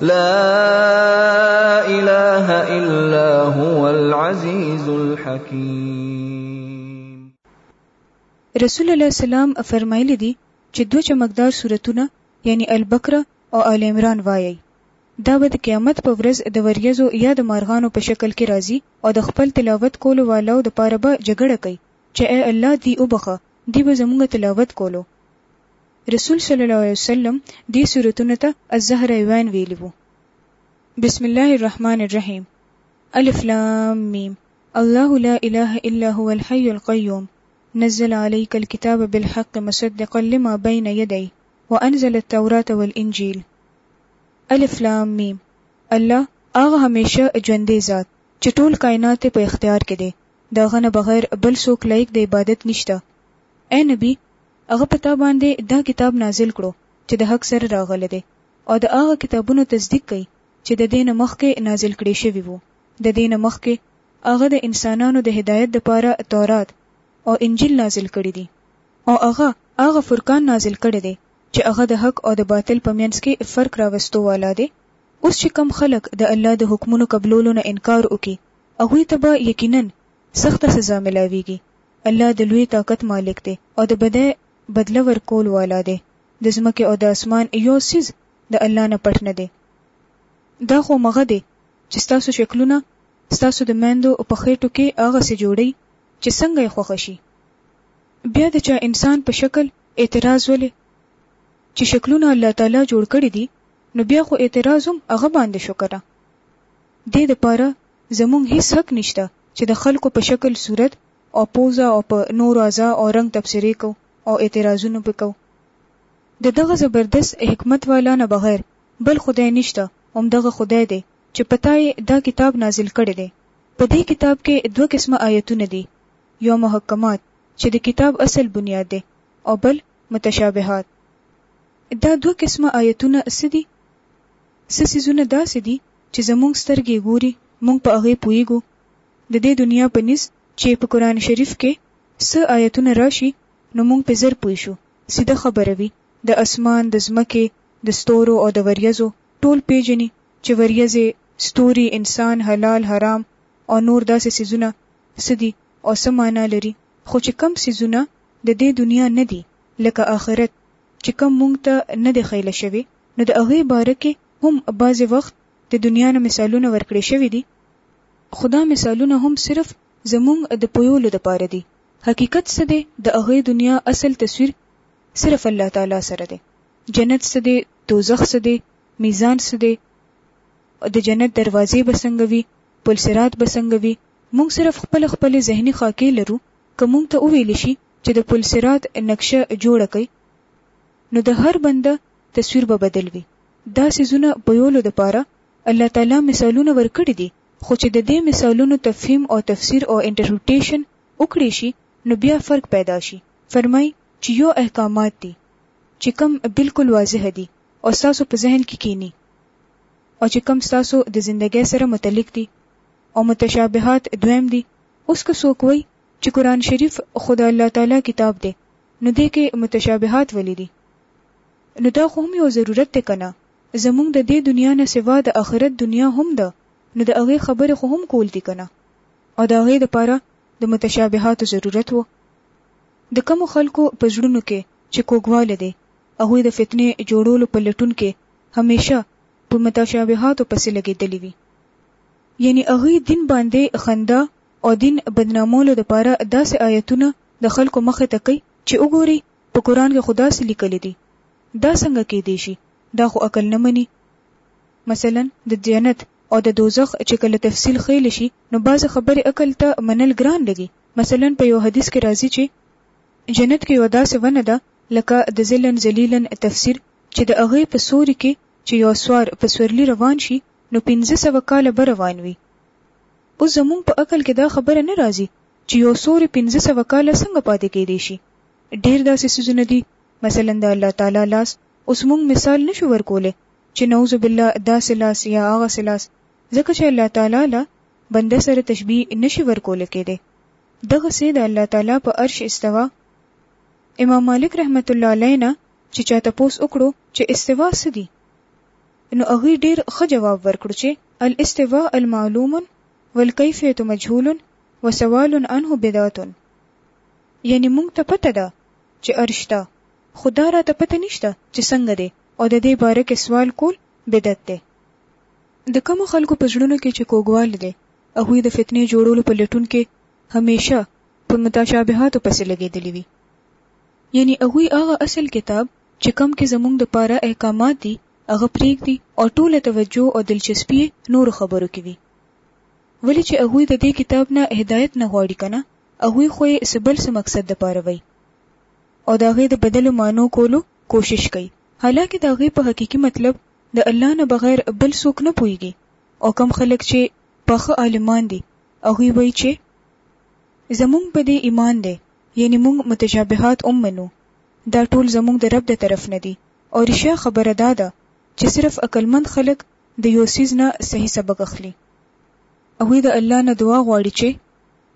لا اله الا هو العزيز الحكيم رسول الله سلام فرمایلی دی چې دوه چمکدار سورتونه یعنی البقره او آل عمران وایي دا به د قیامت په ورځ د وریځو یا د مارغانو په شکل کې راځي او د خپل تلاوت کولو والو د پاره به جګړه کوي چې اے الله دی وبخه دی به زموږ تلاوت کولو رسول صلی الله علیه وسلم دې سورتونو ته الزهر عوان ویلي وو. بسم الله الرحمن الرحیم الف لام میم الله لا اله الا هو الحي القيوم نزل عليك الكتاب بالحق مصدقا لما بين يدي وانزل التوراة والانجيل الف لام میم الله هغه همیشه ژوندې ذات چې ټول کائنات په اختیار کې دی دا غنه بغیر بل څوک لایق د عبادت نشته اے نبی هغه په تا باندې دا کتاب نازل کړو چې د حق سره راغلی دی او د هغه کتابونو تصدیق کوي چې د دې نه مخکې نازل کړې شوي وو، د دې نه مخکې هغه د انسانانو د هدایت دپاره تورات او انجیل نازل کړي دي او هغه هغه فرقان نازل کړی دی چې هغه د حق او د باطل په مینځ کې فرق راوستو والا دی، اوس چې کوم خلک د الله د حکمونو قبلولو نه انکار وکړي هغوی ته به یقیناً سخته سزا ملاویږي. الله د لوی طاقت مالک دی او د بدۍ بدله ورکول والا دی، د ځمکې او د اسمان يو څيز د الله نه پټ نه دی، دا خو همغه دی چې ستاسو شکلونه ستاسو د ميندو په خېټو کې هغسې جوړوي چې څنګه يې خوښه شي، بيا د چا انسان په شکل اعتراض ولې؟ چې شکلونه الله تعالی جوړ کړي دي نو بيا خو اعتراض هم هغه باندې شو کنه، دې دپاره زموږ هیڅ حق نشته چې د خلکو په شکل صورت او پوزه او په نورو اعضا او رنګ تبصرې کوو او اعتراضونه پرې کوو. د دغه زبردست حکمت والا نه بغیر بل خدای نشته، همدغه خدای دی چې په تا یې دا کتاب نازل کړی دی. په دې کتاب کې دوه قسمه آیتونه دي، یو محکمات چې د کتاب اصل بنیاد دی او بل متشابهات. دا دوه قسمه آیتونه څه دي؟ څه څیزونه داسې دي چې زموږ سترګې ګوري موږ په هغې پوهېږو د دې دنیا په نيز چې په قرآن شريف کې څه آيتونه راشي نو موږ پرې زر پوه شو سيده خبره وي د اسمان د ځمکې د ستورو او د وريځو ټول پېژني چې وريځې ستوري انسان حلال حرام او نور داسې څيزونه څه دي او څه مانا لري خو چې کوم څيزونه د دې دنيا نه دي لکه آخرت چې کوم موږ ته نه دی ښيل شوی نو د هغې باره کې هم بعضې وخت د دنیا نه مثالونه ورکړې شوي دي خو دا مثالونه هم صرف زمونږ د پویولو دپاره دي حقیقت څه دی د هغې دنیا اصل تصویر صرف الله تعالی سره دی جنت څه دی دوزخ څه دی میزان څه دی د جنت دروازې به څنګه وي پل صراط به څنګه وي مونږ صرف خپل خپل ذهني خاکې لرو که مونږ ته وویل شي چې د پل صراط نقشه جوړه کړئ نو د هر بنده تصویر به بدل وي. دا څیزونه بیولو دپاره الله تعالی مثالونه ورکړي دي خو چې ددې مثالونو تفهیم او تفسیر او انټرپریټیشن وکړې شي نو بیا فرق پیدا شي فرمایي چې یو احکامات دي چې کوم بلکل واضح دي او ستاسو په ذهن کې کیني او چې کوم ستاسو د زندګۍ سره متعلق دي او متشابهات دویم دي اوس که څوک وایي چې قرآن شریف خو د الله تعالی کتاب دی نو دې کې متشابهات ولې دي؟ نو دا خو هم یو ضرورت دی کنه زموږ د دې دنیا نه سوا د اخرت دنیا هم ده نو د هغې خبرې خو هم کول دي کنه او د هغې لپاره د متشابهاتو ضرورت وو د کومو خلکو په زړونو کې چې کوږوالی دی هغوی د فتنې جوړولو په لټون کې همیشه په متشابهاتو پسې لګېدلي وي یعنی هغوی دین باندې خندا او دین بدنامولو لپاره داسې آیتونه د خلکو مخې ته کوي چې وګورئ په قرآن کې خو داسې لیکلي دي دا څنګه کیدی شي دا خو عقل نه مني مثلا د جنت او د دوزخ چې کله تفصیل ښیل شي نو بعضې خبرې عقل ته منل ګران لګي مثلا په یو حدیث کې راځي چې جنت کې یو داسې ونه ده لکه د ظلن ذلیلن تفسیر چې د هغې په سوري کې چې یو سوار په سورلي روان شي نو پنځه سوه کاله به روان وي اوس زموږ په عقل کې دا خبره نه راځي چې یو سوری پنځه سوه کاله څنګه پاتې کیدی شي ډیر داسې سيزونه دي مثلا د الله تعالی لاس اوس موږ مثال نشو ورکولی چې نعوذ بالله داسې لاس یا هغه سلاس ځکه چې الله تعالی له بنده سره تشبیه نشي ورکول کېدی دغه سه د الله تعالی په عرش استوا امام مالک رحمت الله علیه نه چې چاته پوس وکړو چې استوا څه دي نو هغه ډیر ښه جواب ورکړ چې الاستوا المعلوم والکیفیت مجهول وسوال عنه بدعت یعنې موږ ته پته ده چې ارش شته خو دا راته پته نشته چې څنګه دی او د دې باره کې سوال کول بدعت دی. د کومو خلکو په زړونو کې چې کوږوالی دی هغوی د فتنې جوړولو په لټون کې همېشه په متاشابهاتو پسې لګېدلي وي یعنې هغوی هغه اصل کتاب چې کوم کې زموږ د پاره احکامات دي هغه پرېږدي او ټوله توجه او دلچسپي یې نورو خبرو کې وي ولې چې هغوی د دې کتاب نه هدایت نه غواړي کنه هغوی خو یې څه بل څه مقصد لپاره وایي او د هغې د بدلو معنو کولو کوشش کوي حالانکه د هغې په حقیقي مطلب د الله نه بغیر بل څوک نه پوهیږي او کوم خلک چې پاخه عالمان دي هغوی وایي چې زمونږ په دې ایمان دی یعنی مونږ متشابهات هم منو دا ټول زمونږ د رب د طرف نه دي او رښیا خبره دا ده چې صرف عقلمند خلک د یو څیز نه صحیح سبق اخلي هغوی د الله نه دعا غواړي چې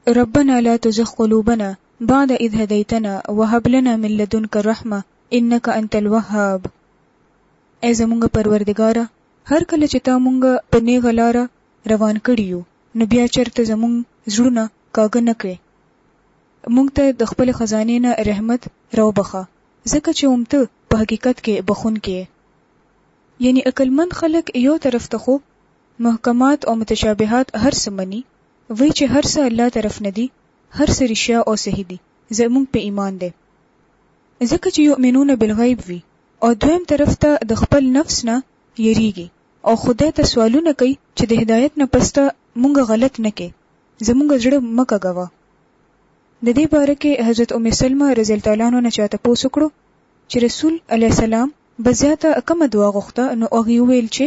ربنا لا تزغ قلوبنا بعد اذ هديتنا وهب لنا من لدنک رحمه انک انت الوهاب اې زمونږ پروردګاره هر کله چې تا مونږ په نېغه لاره روان کړي يو نو بيا چرته زمونږ زړونه کاږه نه کړې مونږ ته د خپلې خزانې نه رحمت راوبخښه ځکه چې هم ته په حقيقت کې بخښونکی يې یعنی عقلمند خلک يو طرف ته خو محکمات او متشابهات هر څه مني وایي چې هر څه الله طرف نه دي، هر څه رښیا او صحیح دي، زموږ په ایمان دی. ځکه چې یؤمنون بالغیب وي او دویم طرف ته د خپل نفس نه یریږي او خدای ته سوالونه کوي چې د هدایت نه پس ته موږ غلط نه کې، زموږ زړه مه کږوه. د دې باره کې حضرت ام سلمه رضی الله تعالی عنها نه چا تپوس وکړو چې رسول علیه السلام به زیاته کومه دعا غوښته نو هغې وویل چې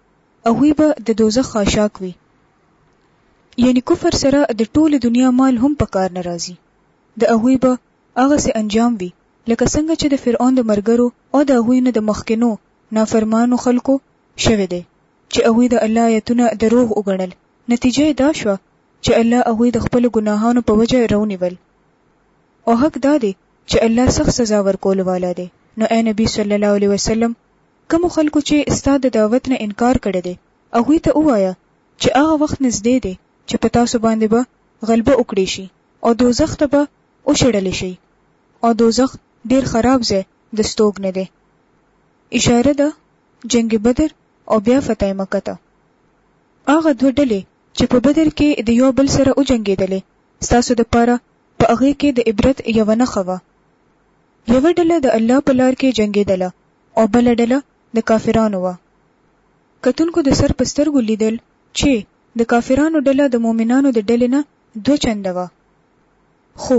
هغوی به د دوزخ خاشاک وي. یعنې کفر سره د ټولې دنیا مال هم په کار نه راځي. د هغوی به هغسې انجام وي لکه څنګه چې د فرعون د مرګرو او د هغوی نه د مخکنو، نافرمانو، خلکو شوی دی چې هغوی د الله آیتونه دروغ وګڼل، نتیجه یې دا شوه چې الله هغوی د خپلو ګناهانو په وجه راونیول. او حق دا دی چې الله سخت سزا ورکولو والا دی، نو ای نبي صلی الله علیه وسلم! کومو خلکو چې ستا د دعوت نه انکار کړی دی، هغوی ته ووایه چې هغه وخت نږدې دی چې په تاسو باندې به غلبه وکړی شي او دوزخ ته به وشړل شئ او دوزخ ډېر خراب ځای د ستوګنې دی. اشاره ده جنګ بدر او بیا فتح مکه ته. هغه دوه ډلې چې په بدر کې د یو بل سره وجنګېدلې ستاسو دپاره په هغې کې د عبرت یوه نښه وه. یوه ډله د الله په لار کې جنګېدله او بله ډله د کافرانو وه. کتونکو د سر په سترګو ليدل چي د کافرانو ډله د مؤمنانو د ډلي نه دوه چنده وه. خو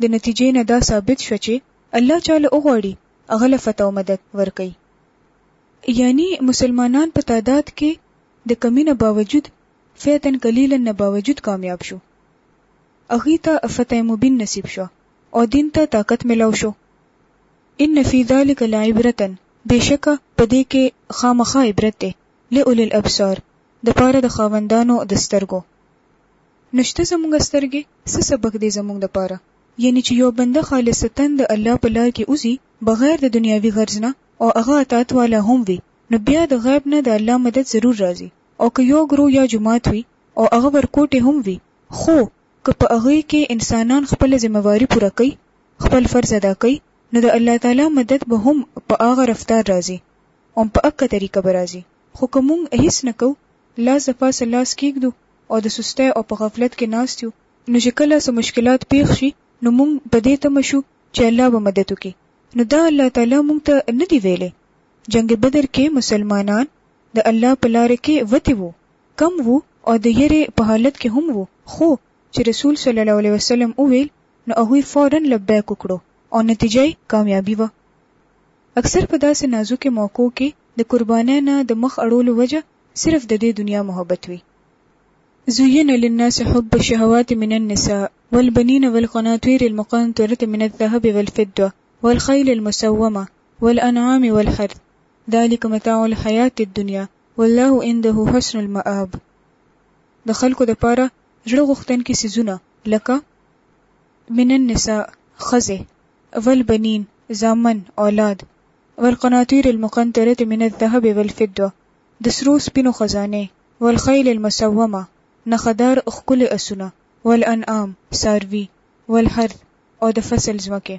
د نتيجې نه دا ثابت شوه چي الله چا له وغواړي هغه له فتح او مدد ورکوي. يعني مسلمانان په تعداد کي د کمي نه باوجود، فئة قليلة، نه باوجود کامياب شو. هغوی ته فتح مبين نصيب شوه او دين ته طاقت ملاو شو. ان فی ذلک لعبرة بېشکه په دې کې خامخا عبرت دی، لأولی الابصار، د پاره د خاوندانو د سترګو. نو شته زمونږ سترګې، څه سبق دی زمونږ د پاره؟ یعنې چې یو بنده خالصتاً د الله په لار کې وځي بغیر د دنیاوي غرض نه او هغه اطاعت والا هم وي نو بیا د غیب نه د الله مدد ضرور راځي او که یو ګروه یا جماعت وي او هغه ورکوټی هم وي خو که په هغوی کې انسانان خپله ذمه واري پوره کوي، خپل فرض ادا کوي، نو د الله تعالی مدد به هم په هغه رفتار راځي او په هکه طریقه به راځي، خو که موږ هیڅ نه کوو، لاس د پاسه لاس کیږدو او د سستۍ او په غفلت کې ناست یو، نو چې کله څه مشکلات پیښ شي، نو موږ په دې تمه شو چې الله به مدد وکړي، نو دا الله تعالی موږ ته نه دي ویلي، جنګ بدر کې مسلمانان د الله په لاره کې وتي وو، کم وو او د یرې په حالت کې هم وو خو چې رسول صلی الله علیه وسلم وویل نو هغوی فوراً لبیک وکړو او نتیجه یې کامیابي وه. اکثر په داسې نازکې موقعو کې د قربانۍ نه د مخ اړولو وجه صرف د دې دنیا محبت وي. زین للناس حب الشهوات من النساء والبنین والقناطیر المقنطرة من الذهب والفضة والخیل المسومة والانعام والحرث ذلک متاع الحیاة الدنیا والله عنده حسن المآب د خلکو دپاره زړه غوښتنکي څیزونه لکه، من النساء، ښځې، والبنین، زامن، اولاد، والقناطیر المقنطرة من الذهب والفضة، د سرو سپینو خزانې، والخیل المسومة، نښه دار ښکلي اسونه، والانعام، څاروي، والحرث، او د فصل ځمکې.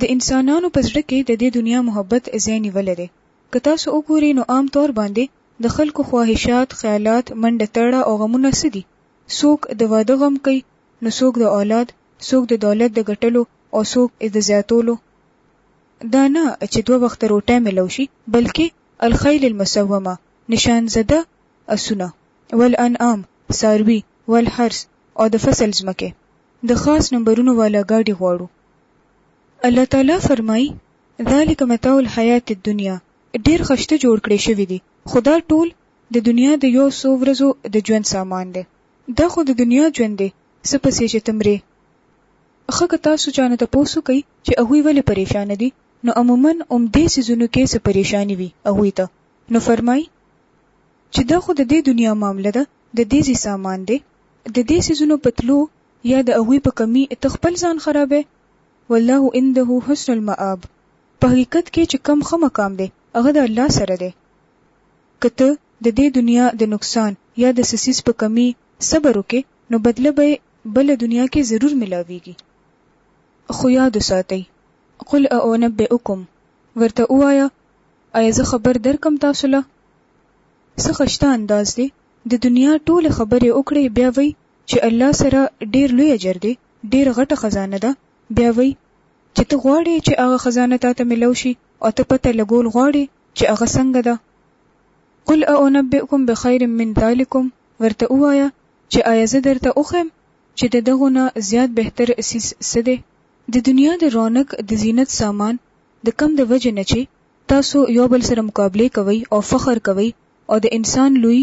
د انسانانو په زړه کې د دې دنیا محبت ځای نیولی دی که تاسو وګوري نو عام طور باندې د خلکو خواهشات، خیالات، منډه تړه او غمونه څه دي؟ څوک د واده غم کوي نو څوک د اولاد، څوک د دولت د ګټلو او څوک ئې د زیاتولو. دا نه چې دوه وخته روټۍ ملو شي بلکې الخیل المسومه، نشان زده اسونه، والانعام، څاروي، والحرث او د فصل ځمکې، د خاص نمبرونو والا ګاډي غواړو. الله تعالی فرمايي، ذلک متاع الحیات الدنیا ډیر ښه شته جوړ کړی شوی دی خو دا ټول د دنیا د یو څو ورځو د ژوند سامان دی دا خو د دنیا ژوند دی څه پسې چې ته مرې ښه که تاسو چا نه تپوس وکړئ چې هغوی ولې پریشانه دي نو عموما هم دې څیزونو کې څه پریشاني وي هغوی ته نو فرمایي چې دا خو د دې دنیا معامله ده د دې ځي سامان دی د دې څیزونو په تلو یا د هغوی په کمي ته خپل ځان خرابوې والله عنده حسن المآب په حقیقت کې چې کوم ښه مقام دی هغه د الله سره دی که ته د دې دنیا د نقصان یا د څه څیز په کمي صبر وکړې نو بدله به یې بله دنیا کې ضرور ملاویږي خو یاد وساتئ قل اعنبئکم ورته ووایه ایا زه خبر درکم تاسو له څه خشته انداز دی د دنیا ټولې خبرې وکړئ بیا وایي چې الله سره ډېر لوی اجر دی، ډېره غټه خزانه ده، بیا وایي، چې ته غواړې چې هغه خزانه تاته ملو شي او ته پته لګول غواړې چې هغه څنګه ده؟ قل اؤنبئکم بخیر من ذلکم، ورته ووایه چې آیا زه درته وښیم چې د دغو نه زیات بهتر څیز څه دی؟ د دنیا د رونق، د زینت سامان، د کم د وجې نه چې تاسو یو بل سره مقابلې کوئ او فخر کوئ او د انسان لوی،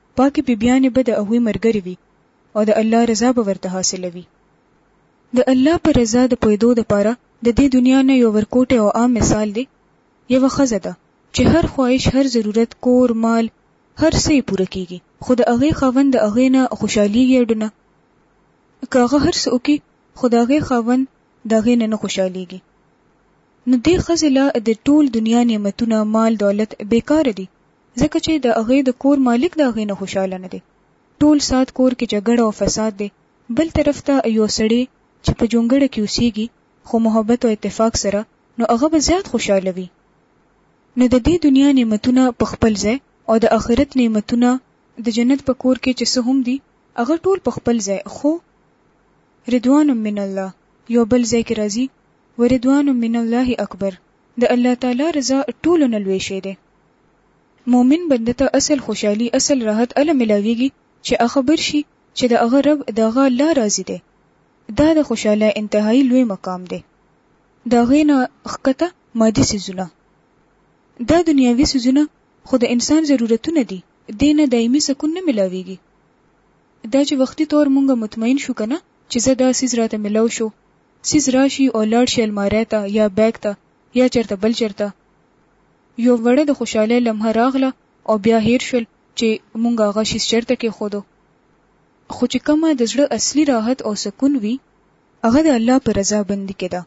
پاکې بیبیانې به د هغوی مرګرې وي او د الله رضا به ورته حاصله وي. د الله په رضا د پوهېدو لپاره د دې دنیا نه یو ورکوټی او عام مثال دی، یوه ښځه ده چې هر خواهش، هر ضرورت، کور، مال، هر څه یې پوره کېږي، خو د هغې خاوند د هغې نه خوشحالېږي ډنه، که هغه هر څه وکړي، خو د هغې خاوند د هغې نه نه خوشحالېږي، نو دې ښځې له د ټول دنیا نعمتونه، مال، دولت بېکاره دي، ځکه چې د هغې د کور مالک د هغې نه خوشحاله نه دی. ټول ساعت کور کې جګړه او فساد دی، بل طرف ته يو سړی چې په جونګړه کې اوسېږي خو محبت او اتفاق سره نو هغه به زيات خوشحاله وي. نو د دې دنيا نعمتونه په خپل ځای او د آخرت نعمتونه، د جنت په کور کې چې څه هم دي هغه ټول په خپل ځای خو رضوان من الله يو بل ځای کې راځي، ورضوان من الله اکبر، د الله تعالی رضا ټولو نه لوی شی دی. مؤمن بنده ته اصل خوشحالي، اصل راحت هله ملاوېږي چې اخبر شي چې د هغه رب د هغه الله راضي دی. دا د خوشحالۍ انتهايي لوی مقام دی. د هغې نه ښکته مادي څیزونه. دا دنیاوي څیزونه خو د انسان ضرورتونه دي، دې نه دایمي سکون نه ملاوېږي. دا چې وختي طور مونږ مطمئن شو که نه چې زه دا څیز راته ملاو شو، څیز راشي او لاړ شي المارۍ ته یا بیګ ته یا چېرته بل چېرته، یو وړه د خوشحالۍ لمحه راغله او بیا هیر شول چې مونږ هغه شیز چرته کېښودو. خو چې کومه د زړه اصلي راحت او سکون وي، هغه د الله په رضا بندي کې ده،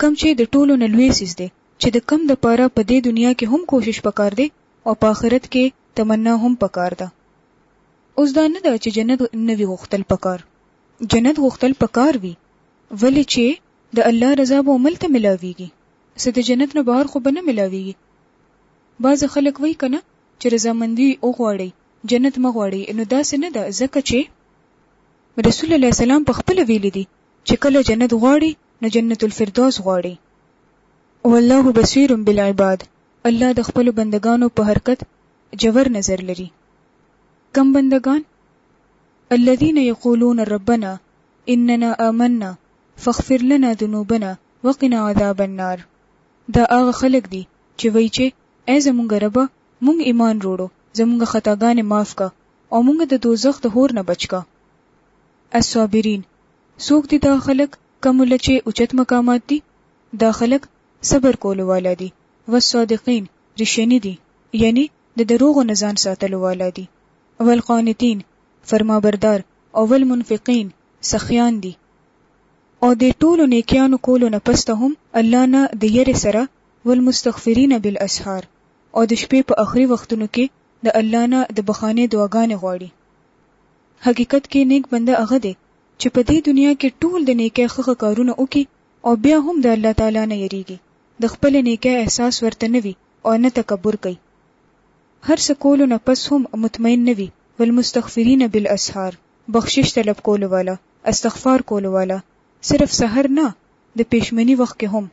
کوم چې د ټولو نه لوی څیز دی چې د کوم د پاره په دې دنیا کې هم کوشش پکار دی او په آخرت کې تمنا هم پکار ده. اوس دا نه ده چې جنت نه وي غوښتل پکار، جنت غوښتل پکار وي، ولې چې د الله رضا به هملته ملاویږي څه د جنت نه بهر خو به نه ملاویږي بعض خلک وایي کنه چې رضامندي وغواړئ جنت مه غواړئ نو داسې نه ده ځکه چې رسول الله سلام په خپله ویلي دي چې کله جنت غواړي نو جنت الفردوس غواړي والله بصیر بالعباد الله د خپلو بندګانو په حرکت جور نظر لري کم بندګان الذين يقولون ربنا اننا آمنا فاغفر لنا ذنوبنا وقنا عذاب النار دا هغه خلک دي چې وایي چې ای زمونږ ربه مونږ ایمان روړو زمونږ خطاګانې معاف که او مونږ د دوزخ د هور نه بچ که الصابرین څوک دي دا خلک کوم له چې اوچت مقامات دي دا خلک صبر کولو والا دي والصادقین رښتیني دي یعنی د دروغو نه ځان ساتلو والا دي والقانتین فرمابردار او والمنفقین سخیان دي او دې ټولو نېکيانو کولو نه پس ته هم الله نه د يرې سره والمستغفرين بالاسحار او د شپې په اخري وختونو کې د الله نه د بخښانې دعاګانې غواړي. حقيقت کې نېک بنده هغه دی چې په دې دنيا کې ټول د نېکۍ ښه ښه کارونه وکړي او بيا هم د الله تعالی نه يريږي، د خپلې نېکۍ احساس ورته نه وي او نه تکبر کوي. هر څه کولو نه پس هم مطمئن نه وي والمستغفرين بالاسحار، بخشش طلب کولو والا، استغفار کولو والا صرف سحر نه د پیشمنی وخت کې هم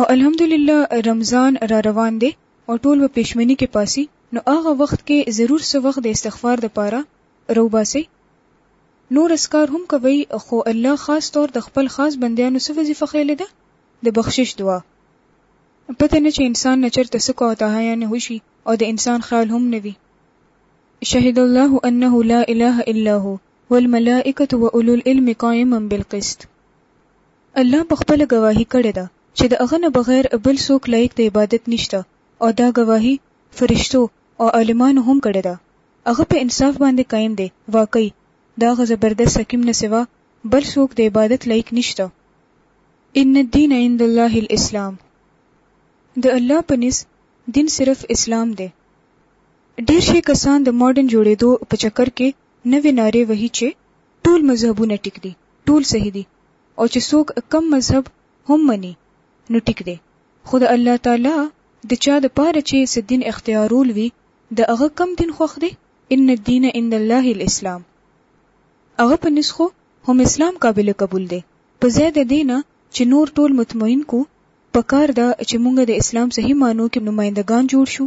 او الحمدلله رمضان را روان دی او ټول به پیشمنی کې پاسی نو هغه وخت کې ضرور څه وخت د استغفار د پاره روباسي نور اسکار هم کوي خو الله خاص طور د خپل خاص بندیانو څه وظیفه خېلې ده د بخشش دعا پته نه چې انسان نه چرته څه کوتاهیانې هوشي او د انسان خیال هم نه وي شهد الله انه لا اله الا هو والملائکة واولو العلم قائما بالقسط الله په خپله ګواهي کړې ده چې د هغه نه بغیر بل څوک لایق د عبادت نشته او دا ګواهي فرشتو او عالمانو هم کړې ده هغه په انصاف باندې قایم دی واقعي د هغه زبردست حکیم نه سوا بل څوک د عبادت لایق نشته ان الدین عند الله الاسلام د الله په نس دین صرف اسلام دی ډیر شي کسان د ماډرن جوړېدو په چکر کې نوې نارې وهي چې ټول مذهبونه ټیک دي، ټول صحیح دي او چې څوک کم مذهب هم مني نو ټیک دی خو د الله تعالی د چا د پاره چې څه دین اختیارول وي د هغه کم دین خوښ دی ان الدین عند الله الاسلام هغه په نس خو هم اسلام قابل قبول دی په ځای د دې نه چې نور ټول مطمئن کو پکار ده چې مونږ د اسلام صحیح معنو کې نمایندګان جوړ شو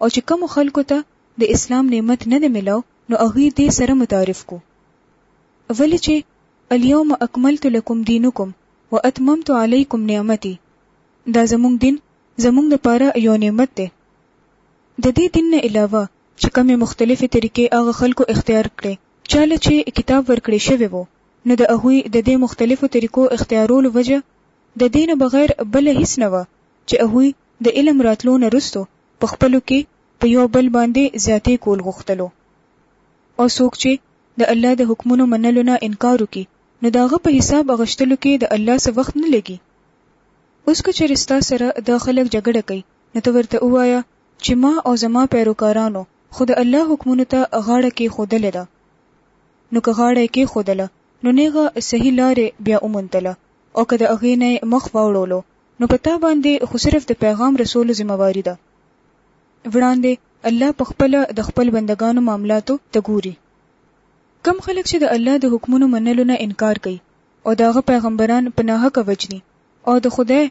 او چې کوم خلکو ته د اسلام نعمت نه دی ملاو نو هغوی دې سره متعارف کو ولې چې الیوم اکملت لکم دینکم و اتممت علیکم نعمتی دا زمونږ دین زمونږ لپاره یو نعمت دی د دې دین نه علاوه چې کومې مختلفې طریقې هغه خلکو اختیار کړې چاله چې کتاب ورکړې شوی وو نو د هغوی د دې مختلفو طریقو اختیارولو وجه د دې نه بغیر بله هیڅ نه وه چې هغوی د علم راتلو نه وروسته په خپلو کې په یو بل باندې زیاتې کول غوښتلو او څوک چې د الله د حکمونو منلو نه انکار وکړي نو د هغه په حساب اغشتلو کې د الله څه وخت نه لګي اوس که چېرې ستا سره دا خلک جګړه کوي نو ته ورته ووایه چې ما او زما پیروکارانو خو د الله حکمونو ته غاړه کېښودلې ده نو که غاړه یې کېښودله نو نېغه صحیح لارې بیا وموندله او که د هغې نه یې مخ واوړولو نو په تا باندې خو صرف د پیغام رسولو ذمه واري ده وړاندې الله په خپله د خپل بندګانو معاملاتو ته ګوري کم خلک چې د الله د حکمونو منلو نه انکار کوي او د هغه پیغمبران په ناحقه وجني او د خدای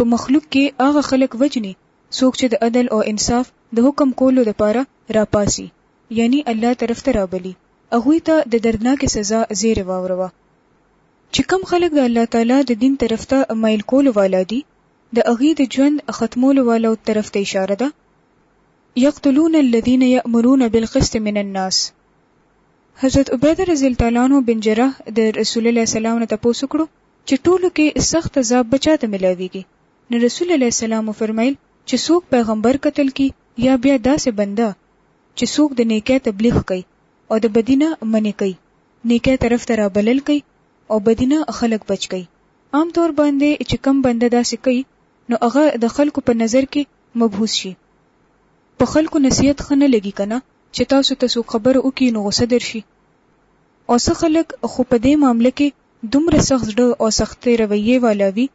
په مخلوق کې هغه خلک وجني څوک چې د عدل او انصاف د حکم کولو لپاره راپاسي یعنی الله طرف ته رابلي هغوی ته د دردناکې سزا زیری واوروه چې کوم خلک د الله تعالی د دين طرف ته ميل کولو والا دي د هغوی د ژوند ختمولو والو طرف ته اشاره ده، يقتلون الذين يأمرون بالقسط من الناس حضرت عبيده رضي الله تعالی عنه بن جراح د رسول الله سلام نه تپوس وکړو چې ټولو کې سخت عذاب به چاته ملاويږي نو رسول الله سلام وفرمايل چې څوک پيغمبر قتل کړي يا بيا داسې بنده چې څوک د نيکۍ تبليغ کوي او د بدی نه منع کوي، نیکۍ طرف ته رابلل کوي او بدی نه خلک بچ کوي. عام طور باندې چې کوم بنده داسې کوي نو هغه د خلکو په نظر کې مبهوس شي. په خلکو نصیحت ښه نه لګي که نه چې تاسو ته څوک خبره وکړي نو غوسه درشي او څه خلک خو په دې معامله کې دومره سخت زړه او سختې رویې والا وي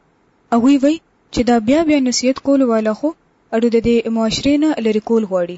هغوی وایي چې دا بیا بیا نصیحت کولو والا خو اړو د دې معاشرې نه لرې کول غواړي.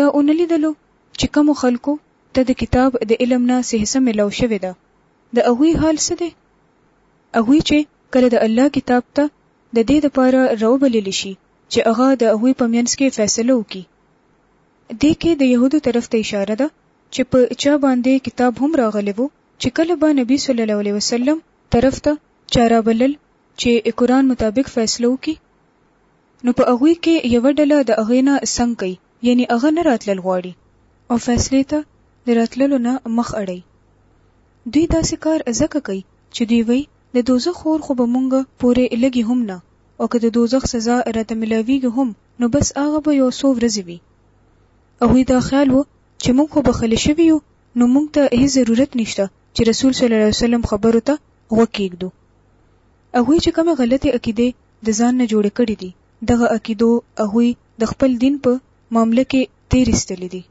تا ونه لیدلو چې کومو خلکو ته د کتاب د علم نه څه حصه ملاو شوې ده، د هغوی حال څه دی؟ هغوی چې کله د الله کتاب ته د دې لپاره راوبلل شي چې هغه د هغوی په منځ کې فیصله وکړي. دې کې د یهودو طرف ته اشاره ده چې په چا باندې کتاب هم راغلی وو چې کله به نبي صلی الله علیه وسلم طرف ته چا رابلل چې قرآن مطابق فیصله وکړي، نو په هغوی کې یوه ډله د هغې نه څنګ کوي، یعنې هغه نه راتلل غواړي او فیصلې ته د راتللو نه مخ اړوي. دوی داسې کار ځکه کوي چې دوی وایي، د دوزخ اور خو به مونږ پورې لګي هم نه او که د دوزخ سزا راته ملاویږي هم نو بس هغه به یو څو ورځې وي. هغوی دا خیال وو چې مونږ خو بخښل شوي یو نو مونږ ته هیڅ ضرورت نشته چې رسول صلی الله علیه وسلم خبرو ته غوږ کیږدو. هغوی چې کومې غلطې عقیدې د ځان نه جوړې کړې دي دغه عقیدو هغوی د خپل دین په معامله کې تیر ایستلې دي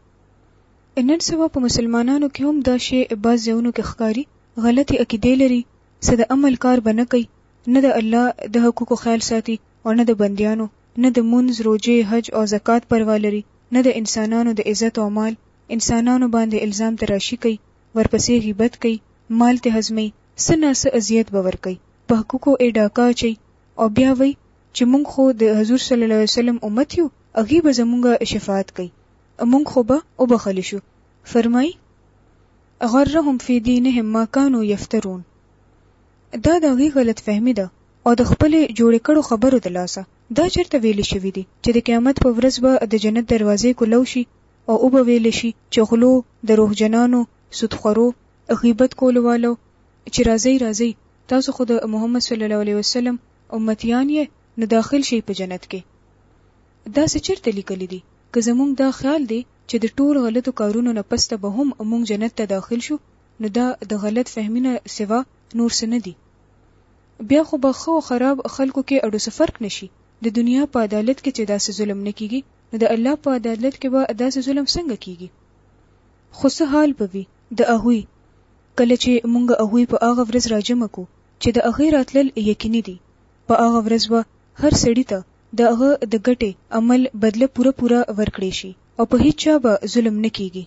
نن سبا په مسلمانانو کې هم دا شی بعض ځایونو کې ښکاري غلطي عقیدې لري څه د عمل کار به نه کوي نه د الله د حقوقو خیال ساتي او نه د بندیانو نه د منځ روجې حج او زکات پروا لري نه د انسانانو د عزت او مال انسانانو باندې الزام تراشي کوي ورپسې غیبت کوي مال ته هضمي څه نا څه اذیت به ورکوي، په حقوقو ئې ډاکه اچوي او بیا وایي چې مونږ خو د حضور صلی الله علیه وسلم امت یو، هغوی به زمونږ شفاعت کوي او مونږ خو به وبخښل شو، فرمایي، غرهم فی دینهم ما کانو یفترون، دا د هغوی غلط فهمي ده او د خپلې جوړې کړو خبرو د لاسه، دا چرته ویلي شوي دي چې د قیامت په ورځ به د جنت دروازې کولو شي او وبه ویل شي چې غلو، دروغجنانو، سود خورو، غیبت کولو والو چې راځئ راځئ تاسو خو د محمد صلی الله علیه وسلم امتیان یې نو داخل شئ په جنت کې دا څه چرته لیکلي دي که زمونږ دا خیال دی چې د ټول غلطو کارونو نه پسته به هم مونږ جنت ته داخل شو نو دا د غلط فهمي نه سوا نور څه نه دي بیا خو به خو خراب خلکو کې اډو څه فرق نشي د دنیا په عدالت کې چې داسې ظلم نه کیږي نو د الله په عدالت کې به داسې ظلم څنګه کیږي خو څه حال به وي د هغوی، کله چې مونږ هغوی په هغه ورځ راجمع کړو چې د هغې راتلل یقیني دي، په هغه ورځ به هر سړي ته د هغه د ګټې، عمل، بدله پوره پوره ورکړې شي او په هیچا به ظلم نه کیږي.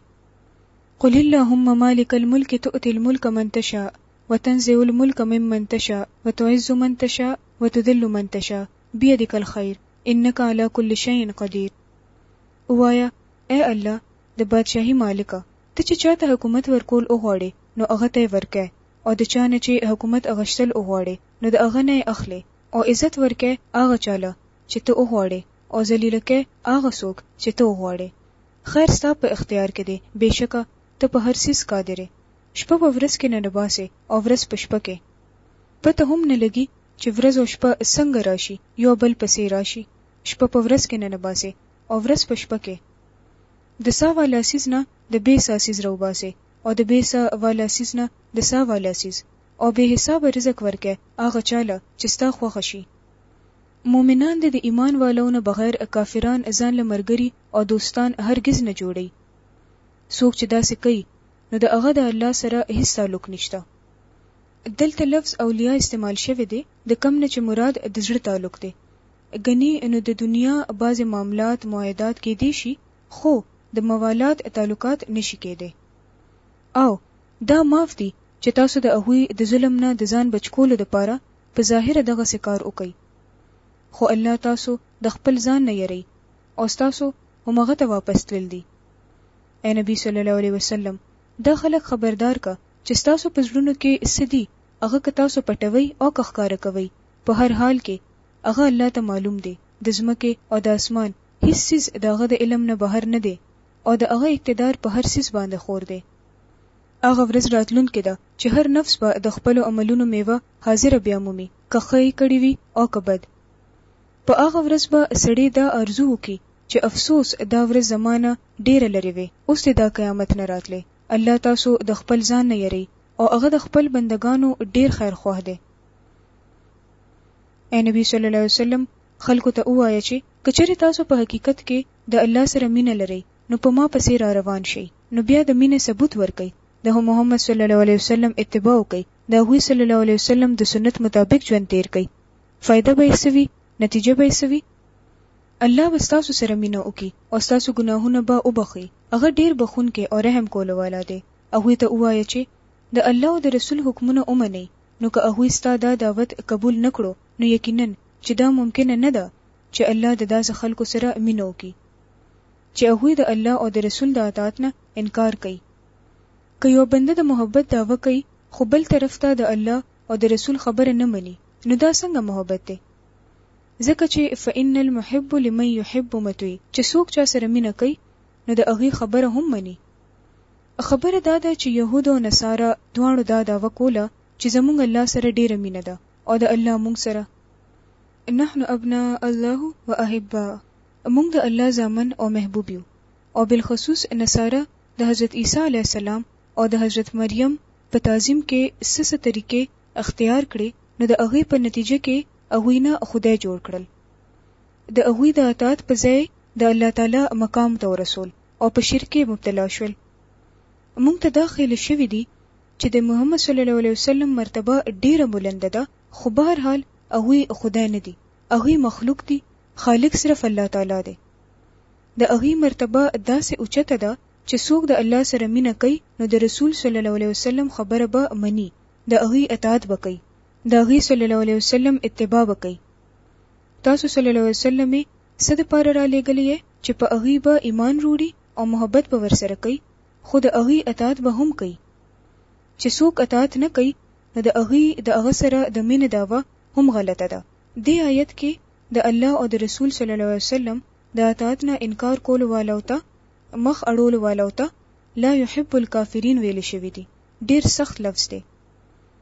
قل اللهم مالک الملک تؤتي الملک من تشاء وتنزع الملک ممن تشاء وتعز من تشاء وتذل من تشاء بیدک الخیر انک علی کل شیء قدیر، ووایه، اې الله د بادشاهي مالکه! ته چې چاته حکومت ورکول وغواړې نو هغه ته یې ورکوې او د چا نه چې حکومت اغشتل وغواړې نو د هغه نه یې اخلې او عزت ورکوې هغه چا له چې ته وغواړې او ذلیله کوې هغه څوک چې ته وغواړې خیر ستا په اختیار کې دی بېشکه ته په هر څیز قادر یې شپه په ورځ کې نه نباسې او ورځ په شپه کې پته هم نه لګي چې ورځ او شپه څنګه راشي یو بل پسې راشي شپه په ورځ کې نه نباسې او ورځ په شپه کې د سا واله څیز نه د بې سا څیز راوباسې او د بې سا واله څیز نه د سا واله څیز او بې حسابه رزق ورکه هغه چا له چې ستا خوښه شي. مؤمنان دې د ایمان والو نه بغیر کافران ځان له مرګري او دوستان هرګز نه جوړوي. څوک چې داسې کوي نو د هغه د الله سره هیڅ تعلق نشته. دلته لفظ اولیاء استعمال شوی دی د کوم نه چې مراد د زړه تعلق دی ګني نو د دنيا بعضې معاملات، معاهدات، کېدی شي خو د موالات، تعلقات، نه شي کېدی او دا معاف دي چې تاسو د هغوی د ظلم نه د ځان بچ کولو لپاره په ظاهره دغسې کار وکړئ خو الله تاسو د خپل ځان نه يروي او ستاسو هم هغه ته واپس تلل دي اې نبي صلی الله عليه وسلم دا خلک خبردار کړه چې ستاسو په زړونو کې څه دي هغه که تاسو پټوئ او که ښکاره کوئ. په هر حال کې هغه الله ته معلوم دی، د ځمکې او د اسمان هیڅ څیز د هغه د علم نه بهر نه دی او د هغه اقتدار په هر څیز باندې خور دی. هغه ورځ راتلونکې ده چې هر نفس به د خپلو عملونو میوه حاضره بیا مومي که ښه یې کړي وي او که بد. په هغه ورځ به سړی دا آرزو وکړي چې افسوس دا ورځ زما نه ډیره لرې وی، اوس دې دا قیامت نه راتلی. الله تاسو د خپل ځان نه یری او هغه د خپل بندګانو ډیر خیر خواه دی. اے نبی صلی الله علیه وسلم خلکو ته ووایه چې کچره تاسو په حقیقت کې د الله سره مینه لرئ نو په ما پسې را روان شئ نو بیا د مینې ثبوت ورکړئ د محمد صلی الله علیه وسلم اتباع وکړئ د هغوی صلی الله علیه وسلم د سنت مطابق ژوند تیر کړئ فایده به یې سوي نتیجه به یې سوي الله به ستاسو سره مینه وکړي او ستاسو ګناهونه به وبخي هغه ډیر بخونکی او رحم کولو والا دی هغوی ته ووایه چې د الله او د رسول حکمونه ومنئ نو که هغوی ستا دا دعوت قبول نه کړو نو یقینا چې دا ممکنه نه ده چې الله د داسې خلکو سره مینه وکړي چې هغوی د الله او د رسول د اطاعت نه انکار کوي که یو بنده د محبت دعوه کوي خو بل طرف ته د الله او د رسول خبره نه مني نو دا څنګه محبت دی ځکه چې فإن المحب لمن يحب متوي چې څوک چا سره مینه کوي نو د هغه خبره هم مني خبره دا ده چې یهود او نصارا دواړو دا دعوه کوله چې زموږ الله سره ډیره مینه ده او د الله موږ سره نحن ابنا الله و احبا موږ د الله زامن او محبوب یو او بالخصوص نصارا د حضرت عیسی علی السلام او د حضرت مریم په تعظیم کې سسه طریقې اختیار کړې نو د هغه په نتیجه کې هغه نه خدای جوړ کړل د هغه د اطاعت په ځای د الله تعالی مقام ته ورسول او په شرک کې مبتلا شول موږ ته دا خېل شوی دی چې د محمد صلی الله علیه وسلم مرتبه ډیره بلند ده خو بهر حال هغه خدای نه دی هغه مخلوق دی خالق صرف الله تعالی دی د هغه مرتبه داسې اوچته ده چې څوک د الله سره مینه کوي نو د رسول صلی الله علیه وسلم خبره به مني د هغه اطاعت وکړي د هغه صلی الله علیه وسلم اتباع وکړي تاسو صلی الله علیه وسلم څه د پاره را لېږلی یې چې په هغوی به ایمان روړي او محبت به ورسره کوي خو د هغوی اطاعت به هم کوي چې څوک اطاعت نه کوي نو د هغوی د هغه سره د مینې دعوه هم غلطه ده دې آیت کې د الله او د رسول صلی الله علیه وسلم د اطاعت نه انکار کولو والو ته مخ اړولو والو ته لا يحب الکافرین ویل شوی دی ډیر سخت لفظ دی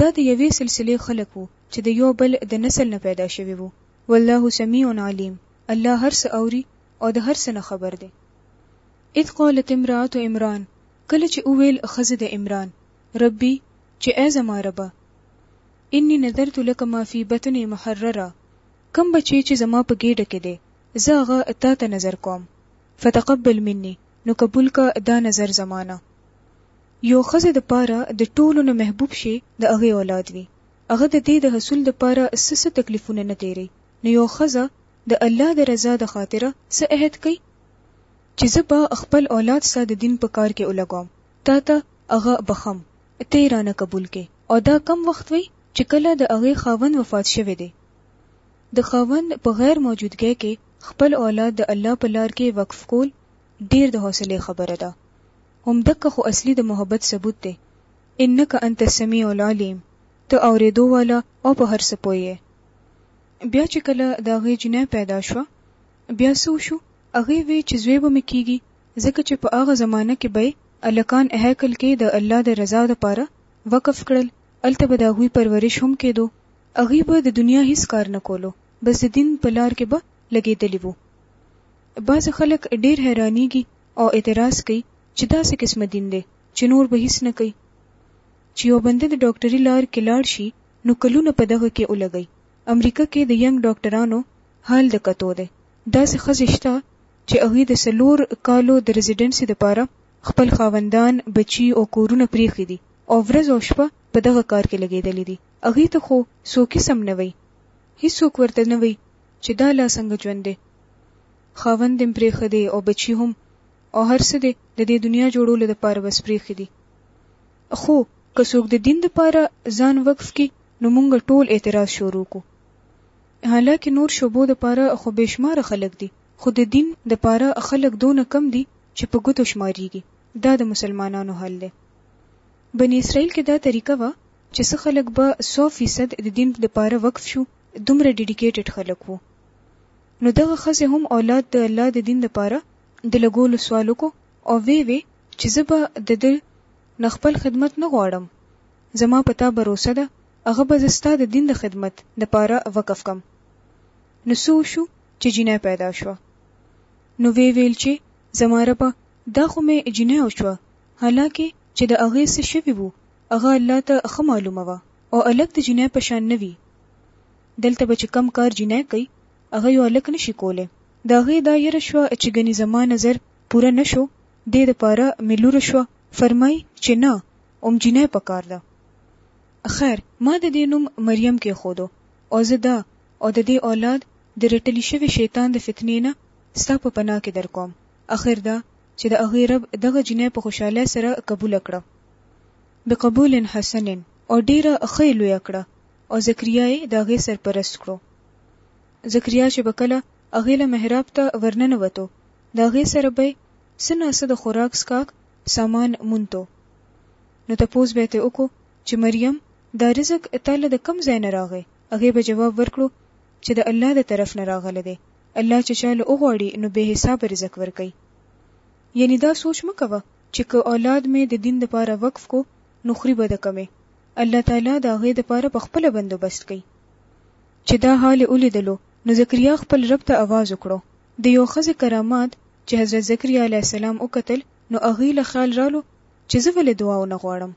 دا د یوې سلسلې خلک وو چې د یو بل د نسل نه پیدا شوي وو. والله سمیع علیم، الله هر څه اوري او د هر څه نه خبر دی. اذ قالت امرأة عمران، کله چې وویل ښځه د عمران، ربي، چې ای زما ربه! انی نذرت لک ما فی بطنی محررا، کوم بچی چې زما په ګېډه کې دی، زه هغه تا ته نذر کوم، فتقبل مني، نو قبول کړه دا نذر زما نه. يو ښځه د پاره د ټولو نه محبوب شی د هغې اولاد وی هغه د دې د حصول د پاره څه څه تکليفونه نه تيری نو يو ښځه د الله د رضا د خاطره څه عهد کوي چی زه به خپل اولاد ستا د دين په کار کې ولګوم تا ته هغه بخښم ته يې رانه قبول کې او دا کوم وخت وی چی کله د هغې خاوند وفات شوی دی د خاوند په غير موجودګی کې خپل اولاد د الله په لار کې وقف کول ډير د حوصلې خبره ده هم دکه خو اصلی د محبت ثبوت دی انک انت السمیع العلیم ته اوریدو والا او په هر څه پوه یی بیا چې کله د هغې جینۍ پیدا شوه بیا څه وشو هغې وی چې زوی به مې کیږي ځکه چې په هغه زمانه کې به الکان اهیکل کې د الله د رضا لپاره وقف کړل الته به د هغوی پرورش هم کېدو هغوی به د دنیا هیڅ کار نه کولو بس د دین په لار کې به لګېدلي وو بعضې خلک ډېر حیرانېږي او اعتراض کوي چې داسې قسمه دین دی چې نور به هیڅ نه کوي چې یو بنده د ډاکټري لار کې لاړ شي نو کلونه په دغه کې ولګي امریکا کې د ینګ ډاکټرانو حال د کتو دی داسې ښځې شته چې هغوی د څلور کالو د ریزیډنسي دپاره خپل خاوندان بچي او کورونه پریښي دي او ورځ او شپه په دغه کار کې لګېدلې دي هغوی ته خو څوک هیڅ هم نه وایي هیڅوک ورته نه وایي چې دا لا څنګه ژوند دی خاوند هم پرېښی دی او بچي هم او هر څه دی د دې دنیا جوړولو لپاره بس پرېښي دي خو که څوک د دین لپاره ځان وقف کی نو مونږ ټول اعتراض شروع کو حالانکه نور شعبو لپاره خو بې شماره خلک دي خو د دین لپاره خلک دونه کم دي چې په ګوتو شماریږي دا د مسلمانانو حال دی بني اسرائیل کې دا طریقه وه چې څه خلک به 100% د دین لپاره وقف شو دومره ډیډیکیټډ خلک وو نو دغه خزه هم اولاد د الله د دین لپاره د لګولو سوال وکړو او وی وی چې زه به د ده نه خپل خدمت نه غواړم زما په تا بروسه ده هغه به زه ستا د دین د خدمت لپاره وقف کم نو څه وشو چې جینه پیدا شو نو وی ویل چې زما ربه دا خو مې جینه وشو حالکه چې د هغه څه شوی وو هغه الله ته خه معلومه وه او الګ د جنې پشان نوي دلته به چې کم کار جینۍ کوي هغه یو هلک نه شي کولی. د هغې دا یره شوه چې ګني زما نظر پوره نه شو دې د پاره مې لور شوه فرمایي چې نه ام جینۍ په کار ده. خیر ما د دې نوم مریم کېښودو او زه دا او د دې اولاد د رټلي شوي شیطان د فتنې نه ستا په پناه کې در کوم اخر دا چې د هغې رب دغه جینۍ په خوشحالۍ سره قبوله کړه بقبول حسن او ډېره ښه یې لویه کړه او زکریا یې د هغې سرپرست کړو زکریا چې به کله هغې له محراب ته ورننه وتو د هغې سره به څه ناسه د خوراک سکاک سامان مونتو نو تپوس به ته وکړو چې مریم دا رزق تعالی د کم ځای نه راغی هغه به جواب ورکړو چې د الله د طرف نه راغله دی الله چې چاله وغواړي نو به حساب رزق ورکړي یعنی دا سوچ مکوه چې که اولاد مې د دین لپاره وقف کو نو خري به د کمه الله تعالی د هغې دپاره په خپله بندوبست کوي. چې دا حال یې ولیدلو نو زکریا خپل رب ته اواز وکړو. د یو ښځې کرامات چې حضرت زکریا علیه السلام وکتل نو هغې له خیال رالو چې زه ولې دعا ونه غواړم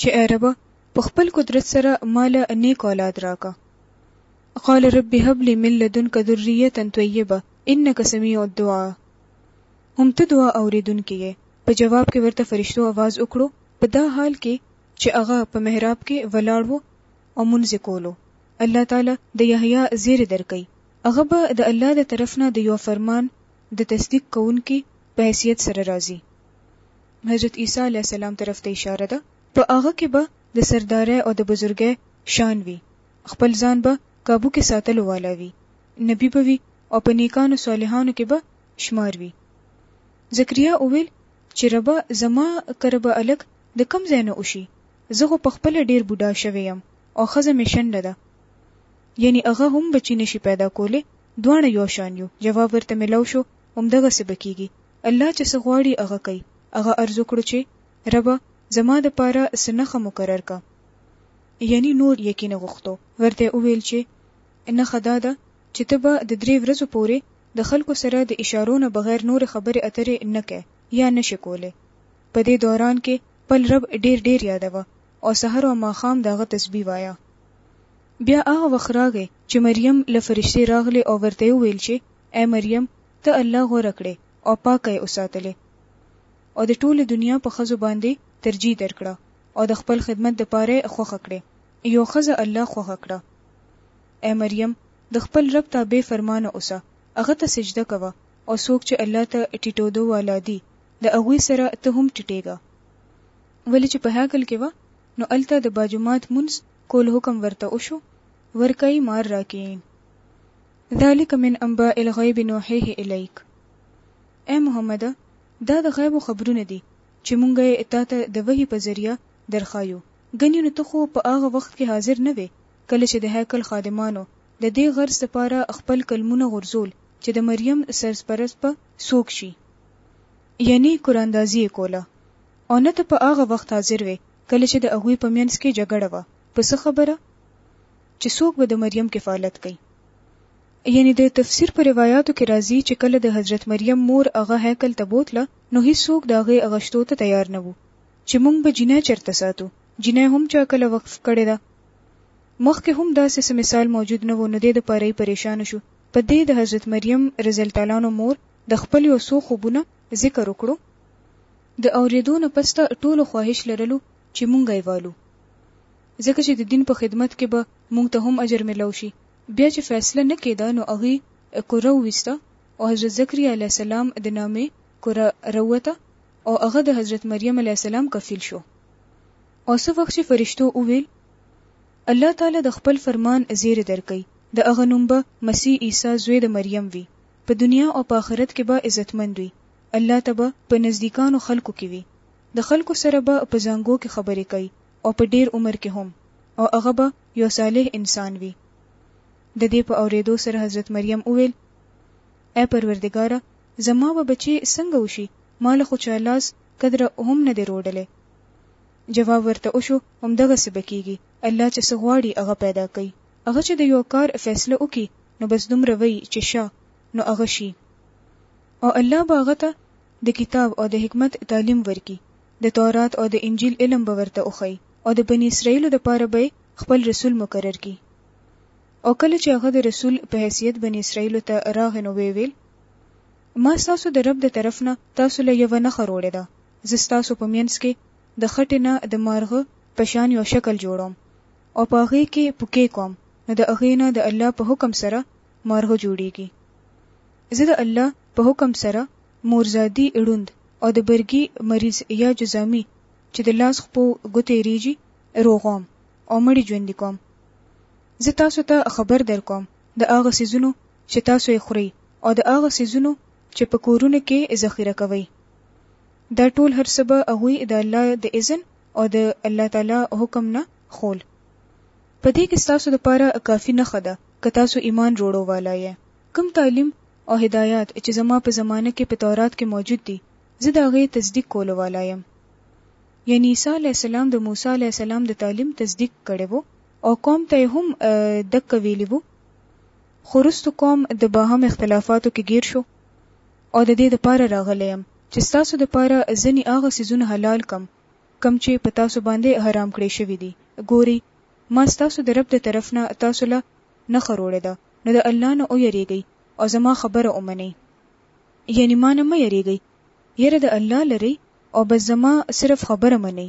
چې ای ربه په خپل قدرت سره ما له نیک اولاد راکه. قال رب هب لي من لدنک ذریه طیبه انک سمیع الدعا هم ته دعا اوریدونکی یې. په جواب کې ورته فرشتو اواز وکړو په دا حال کې چې هغه په محراب کې ولاړ وو او مونځ یې کولو، الله تعالی د یحیی زیری درکوي، هغه به د الله د طرف نه د یوه فرمان د تصدیق کوونکي په حیثیت سره راځي. حضرت عیسی علیه السلام طرف ته اشاره ده، په هغه کې به د سردارۍ او د بزرګۍ شان وي، خپل ځان به کابو کې ساتلو والا وي، نبي به وي او په نیکانو صالحانو کې به شمار وي. زکریا وویل، چې ربه زما کره به الک د کوم ځای نه اوشي زه خو په خپله ډیر بوډا شوې یم او ښځه مې شنډه ده یعنی هغه هم بچي نشي پیدا کولی دواړه یو شان یو جواب ورته ملاو شو همدغسې به کیږي الله چې څه غواړي هغه کوي هغه عرض وکړو چې ربه زما د پاره څه نښه مقرر که یعنی نور یقین غوښتو ورته وویل چې نښه دا ده چې ته به د درې ورځو پورې د خلکو سره د اشارو نه بغیر نورې خبرې اترې نه کوې یا نه شې کولی. په دې دوران کې خپل رب ډېر ډېر یادوه او سحر او ماښام د هغه تسبیح وایه. بیا هغه وخت راغی چې مریم له فرشتې راغلې او ورته یې وویل چې ای مریم! ته الله غوره کړې او پاکه یې وساتلې او د ټولې دنیا په ښځو باندې ترجیح درکړه او د خپل خدمت دپاره یې خوښه کړې. یو ښځه الله خوښه کړه. اې مريم! د خپل رب تابع فرمانه اوسه، هغه ته سجده کوه او څوک چې الله ته ټيټودو والا دي، د هغوی سره ته هم ټيټېږه. ولې چې په هيکل کې وه، نو هلته د باجماعت لمونځ کول حکم ورته وشو، ورکعي مع الراکعين. ذلک من انباء الغيب نوحيه اليک، اې محمده! دا د غيبو خبرونه دي چې مونږ يې تاته د وحي په ذريعه درښايو، ګني نو ته خو په هغه وخت کې حاضر نه وې، کله چې د هیکل خادمانو د دې غرض لپاره خپل قلمونه غورځول چې د مریم سرسپرست به څوک شي یعنی قراندازي یې کوله او نه ته په هغه وخت حاضر وې کله چې د هغوی په منځ کې جګړه وه په څه خبره چې څوک به د مریم کفالت کوي یعنی د تفسیر په روایاتو کې راځي چې کله د حضرت مریم مور هغه هیکل ته بوتله نو هیڅوک د هغې اغشتو ته تیار نه وو چې مونږ به جینۍ چرته ساتو جینۍ هم چا کله وقف کړې ده مخکې هم داسې څه مثال موجود نه و نو دی د پاره یې پریشان شو. په دې د حضرت مریم رضی الله تعالی عنه مور د خپل یو څو خوبونه ذکر وکړو. د اوریدو نه پس ته ټولو خواهش لرلو چې مونږ یې والو ځکه چې د دین په خدمت کې به مونږ ته هم اجر ملاو شي. بیا چې فیصله نه کیده نو هغوی کره وویسته او حضرت زکریا علیه السلام د نامې کره راووته او هغه د حضرت مریم علیه السلام کفیل شو. او څه وخت چې فرشتو وویل، الله تعالی د خپل فرمان زیری درکوي، د هغه نوم به مسیح عیسی زوی د مریم وي، په دنیا او په آخرت کې به عزتمند وي، الله ته به په نزدیکانو خلکو کې وي، د خلکو سره به په زانګو کې خبرې کوي او په ډېر عمر کې هم او هغه به یو صالح انسان وي. د دې په اورېدو سره حضرت مریم وویل، ای پروردګاره! زما به بچی څنګه وشي، ما له خو چا لاس قدر هم نه دی روړلی. جواب ورته وشو، همدغسې به کېږي، الله چې څه غواړي هغه پیدا کوي، هغه چې د یوه کار فیصله وکړي نو بس دومره وایي چې شه نو هغه شي او الله به هغه ته د کتاب او د حکمت تعلیم ورکړي، د تورات او د انجیل علم به ورته وښيي او د بني اسراییلو لپاره به یې خپل رسول مقرر کړي. او کله چې هغه د رسول په حیثیت بني اسراییلو ته راغی نو ویې ویل، ما ستاسو د رب د طرف نه تاسو له یوه نښه روړې ده، زه ستاسو په مینځ کې د خټې نه د مارغه په شان یو شکل جوړوم او په هغې کې پوکې کوم نو د هغې نه د الله په حکم سره مارغه جوړیږي. زه د الله په حکم سره مورزادي ړوند او د برګي مریض یا جذامي چې د لاس خپو ګوتې ریږي روغوم او مړي ژوندي کوم. زه تاسو ته خبر درکوم د هغه څیزونو چې تاسو یې خورئ او د هغه څیزونو چې په کورونو کې یې ذخیره کوئ، دا ټول هر څه به هغوی د الله د اذن او د الله تعالی حکم نه ښول. په دې کې ستاسو لپاره کافي نښه ده که تاسو ایمان روړو والا یئ. کوم تعلیم او هدایات چې زما په زمانه کې په تورات کې موجود دي، زه د هغې تصدیق کولو والا یم. یعنې عیسی علیه السلام د موسی علیه السلام د تعلیم تصدیق کړی وو او قوم ته یې هم دکه ویلي وو خو وروسته قوم د باهم اختلافاتو کې ګیر شو او د دې دپاره راغلی یم چې ستاسو دپاره ځني هغه څیزونه حلال کړم کوم چې په تاسو باندې حرام کړی شوي دي ګورئ ما ستاسو د رب د طرف نه تاسو له نښه روړې ده نو د الله نه ویریږئ او زما خبره ومنئ یعنی ما نه مه یریږئ یره د الله لرئ او بس زما صرف خبره منئ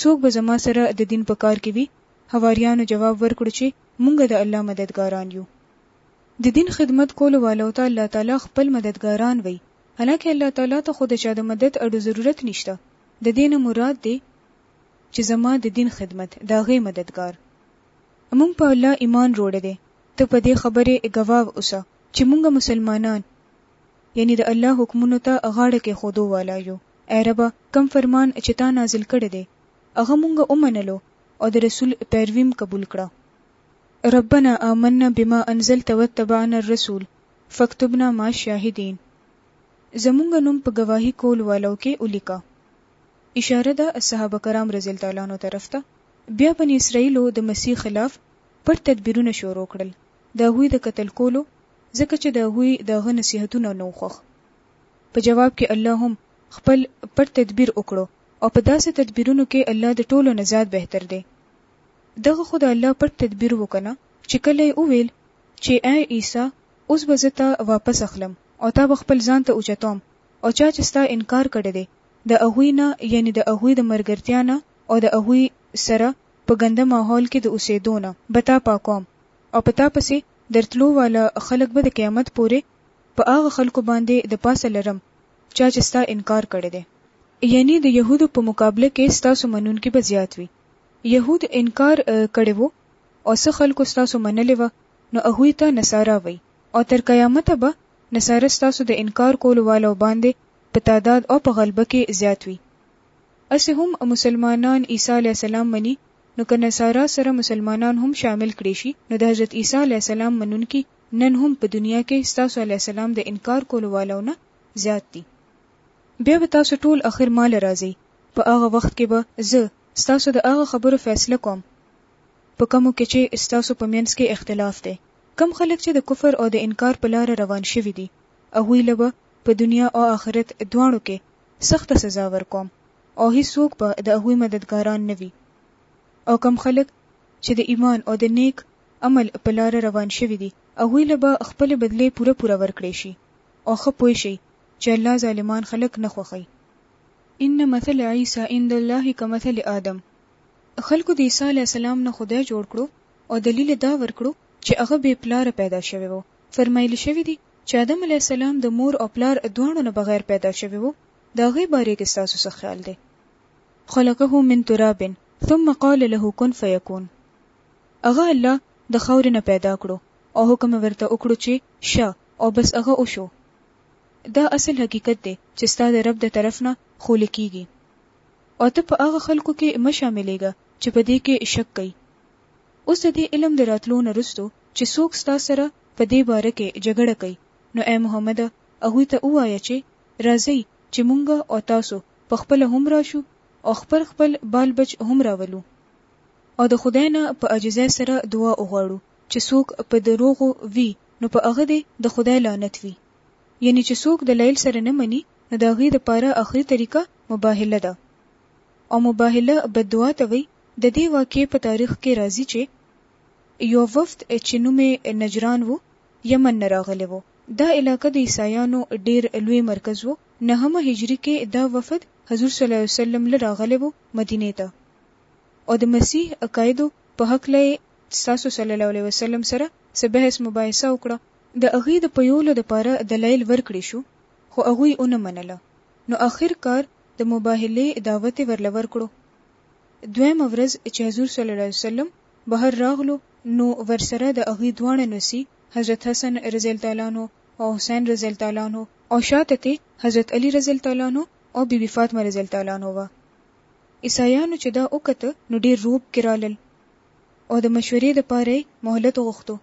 څوک به زما سره د دين په کار کې وي؟ حواريانو جواب ورکړو چې مونږ د الله مددګاران يو. د دين خدمت کولو والوته الله تعالی خپل مددګاران وئي، حالانکه الله تعالی ته خو د چا د مدد اډو ضرورت نشته، د دې نه مراد دی چې زما د دين خدمت، د هغۀ مددګار. مونږ په الله ايمان روړی دی، ته په دې خبرې ګواه اوسه چې مونږ مسلمانان، یعنی د الله حکمونو ته غاړه کېښودو والا یو، ای ربه! کوم فرمان چې تا نازل کړی دی هغه مونږ ومنلو او د رسول پیروی م قبول کړه. ربنا آمنا بما انزلت واتبعنا الرسول فاکتبنا مع الشاهدین، زمونږ نوم په ګواهی کولو والو کې ولیکه. اشاره ده صحابه کرام رضی الله تعالی عنه طرف ته، بیا بنی اسرائیلو د مسیح خلاف پټ تدبیرونه شروع کړل. د هغوی د قتل کولو ځکه چې د هغوی د هغه نصیحتونه نه وو خوښ. په جواب کې الله هم خپل پټ تدبیر وکړو او په داسې تدبیرونو کې الله د ټولو نه زیات بهتر دی. دغه خو د الله پټ تدبیر وو کنه چې کله یې وویل چې ای عیسی اوس به زه تا واپس اخلم او تا به خپل ځان ته اوچتوم او چا چې ستا انکار کړی دی د هغوی نه یعنی د هغوی د ملګرتیا نه او د هغوی سره په ګنده ماحول کې د اوسیدو نه به تا پاکوم. او په تا پسې درتلو واله خلک به د قیامت پورې په هغه خلکو باندې د پاسه لرم چا چې ستا انکار کړی دی. یعنی د یهودو په مقابله کې ستاسو منونکي به زیات وي. یهود انکار کړی وو او څه خلکو ستاسو منلې وه نو هغوی ته نصارا وایي او تر قیامته به نصارا ستاسو د انکار کولو والو باندې په تعداد او په غلبه کې زیات وي. هسې هم مسلمانان عیسی علیه السلام مني نو که نصارا سره مسلمانان هم شامل کړې شي نو د حضرت عیسی علیه السلام منونکي نن هم په دنیا کې ستاسو علیه السلام د انکار کولو والو نه زیات دي بیا به تاسو ټول اخر مال راځئ په هغه وخت کې به زه ستاسو د هغه خبرو فیصله کوم په کومو کې چې ستاسو په منځ کې اختلاف دی کم خلک چې د کفر او د انکار په لاره روان شوي دي هغوی له به په دنیا او آخرت دواړو کې سخته سزا ورکوم او هیڅوک به د هغوی مددګاران نه وي او کوم خلک چې د ایمان او د نیک عمل په لاره روان شوي دي هغوی له به خپلې بدلې پوره پوره ورکړې شي او ښه پوه شئ چې الله ظالمان خلک نه خوښوي. ان مثل عیسی عند الله کمثل آدم خلکو د عیسی علیه السلام نه خدای جوړ کړو او دلیل یې دا ورکړو چې هغه بې پلاره پیدا شوی و فرمایلی شوی دی چې آدم علیه السلام د مور او پلار دواړو نه بغیر پیدا شوی وو د هغې باره کې ستاسو څه خیال دی خلقه من تراب ثم قال له کن فیکون هغه الله د خاورې نه پیدا کړو او حکم ورته وکړو چې شه او بس هغه وشو دا اصل حقیقت دی چې ستاسو رب د طرف نه خول کیږي او ته په هغه خلکو کې مشاملېږه چې په دې کې شک کوي اوس د دې علم د راتلو نه وروسته چې څوک ستا سره په دې باره کې جګړه کوي، نو ای محمده! هغوی ته ووایه چې، راځئ چې مونږ او تاسو په خپله هم راشو او خپل خپل بال بچ هم راولو او د خدای نه په عاجزۍ سره دعا وغواړو، چې څوک په دروغو وي نو په هغه دې د خدای لعنت وي. يعنې چې څوک دلائل سره نه مني نو د هغوی د پاره اخري طريقه مباهله ده او مباهله بددعا ته وائي، د دې واقعې په تاریخ کې راځي چې یو وفد چې نوم یې نجران و، یمن نه راغلی و. دا علاقه د عیسایانو ډېر لوی مرکز و. نهمه هجري کې دا وفد حضور صلی الله علیه وسلم له راغلی و مدینې ته او د مسیح عقایدو په هکله یې ستاسو صلی الله علیه وسلم سره څه بحث مباحثه وکړه، د هغوی د پویولو دپاره دلایل ورکړی شو خو هغوی ونه منله نو اخر کار د مباهلې دعوت یې ورله ورکړو دویمه ورځ چې حضور صلی الله علیه وسلم بهر راغلو نو ورسره د هغوی دواړه نوسي حضرت حسن رضی الله تعالی عنه او حسین رضی الله تعالی عنه او شاته تې حضرت علی رضی الله تعالی عنه او بی بی فاطمه رضی الله تعالی عنه وه. عیسایانو چې دا وکته نو ډېر روب کې رالل او د مشورې د پاره یې مهلت غوښتو.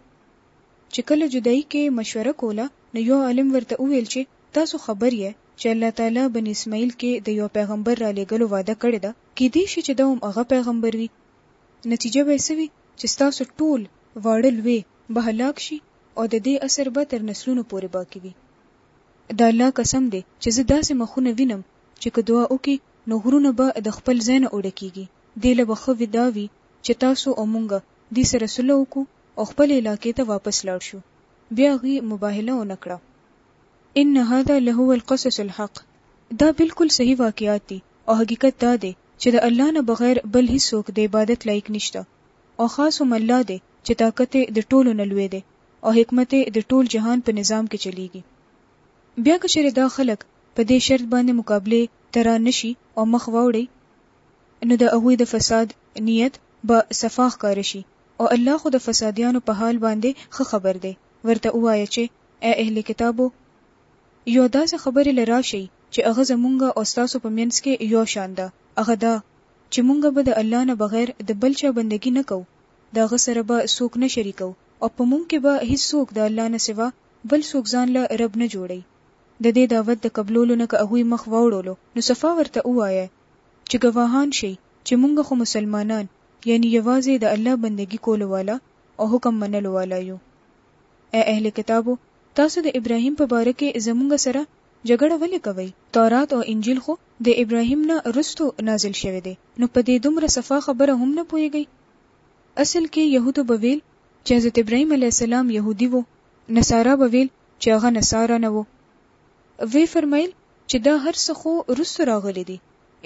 چې کله جدایي کې مشوره کوله نو یو عالم ورته وویل چې تاسو خبر یی چی الله تعالی بنی اسماعیل کی د یو پیغمبر رالیږلو وعده کړی ده کیدی شی چی دا هم هغه پیغمبر وی نتیجه به یی څه وی چی ستاسو ټول واړه لوی به هلاک شی او ددی اثر به تر نسلونو پوری باقی وی د الله قسم دی چی زه داسی مخونه وینم چی که دعا وکی نو غرونه به د خپل ځای نه اوډکیږی دی له به ښه دا وی چی تاسو او مونږ دی سره سوله وکړو او خپلی علاقی ته واپس لاړ شو بیا هغوی مباهله ونکړه. ان هذا لهو القصص الحق دا بالکل صحیح واقعات دي او حقیقت دا دی چې د الله نه بغیر بل هیڅوک د عبادت لایق نشته او خاص هم الله دی چې طاقت یې د ټولو نه لوی دی او حکمت یې د ټول جهان په نظام کې چلیږي بیا که چېرې دا خلک په دې شرط باندې مقابلې ته را نه شي او مخ واوړي نو د هغوی د فساد نیت به صفا ښکاره شي او الله خو د فسادیانو په حال باندې ښه خبر دی ورته ووایه چې، اې اهل کتابو! یوه داسې خبرې له راشئ چې هغه زمونږ او ستاسو په مینځ کې یو شان ده، هغه دا چې مونږ به د الله نه بغیر د بل چا بندګي نه کوو، د هغه سره به څوک نه شریکوو او په مونږ کې به هیڅ څوک د الله نه سوا بل څوک ځانله رب نه جوړوي. د دې دعوت د قبلولو نه که هغوی مخ واوړولو نو صفا ورته ووایه چې ګواهان شئ چې مونږ خو مسلمانان، یعنی یوازې د الله بندګي کولو والا، او حکم منلو والا یو. ای اهل کتابو! تاسو د ابراهیم په باره کې زمونږ سره جګړه ولې کوئ؟ تورات او انجیل خو د ابراهیم نه وروسته نازل شوی دی، نو په دې دومره صفا خبره هم نه پوهېږئ؟ اصل کې یهودو به ویل چې حضرت ابراهیم علیه السلام یهودي وو، نصارا به ویل چې هغه نصارا نه وو. ویې فرمایل چې دا هر څه خو وروسته راغلي دي،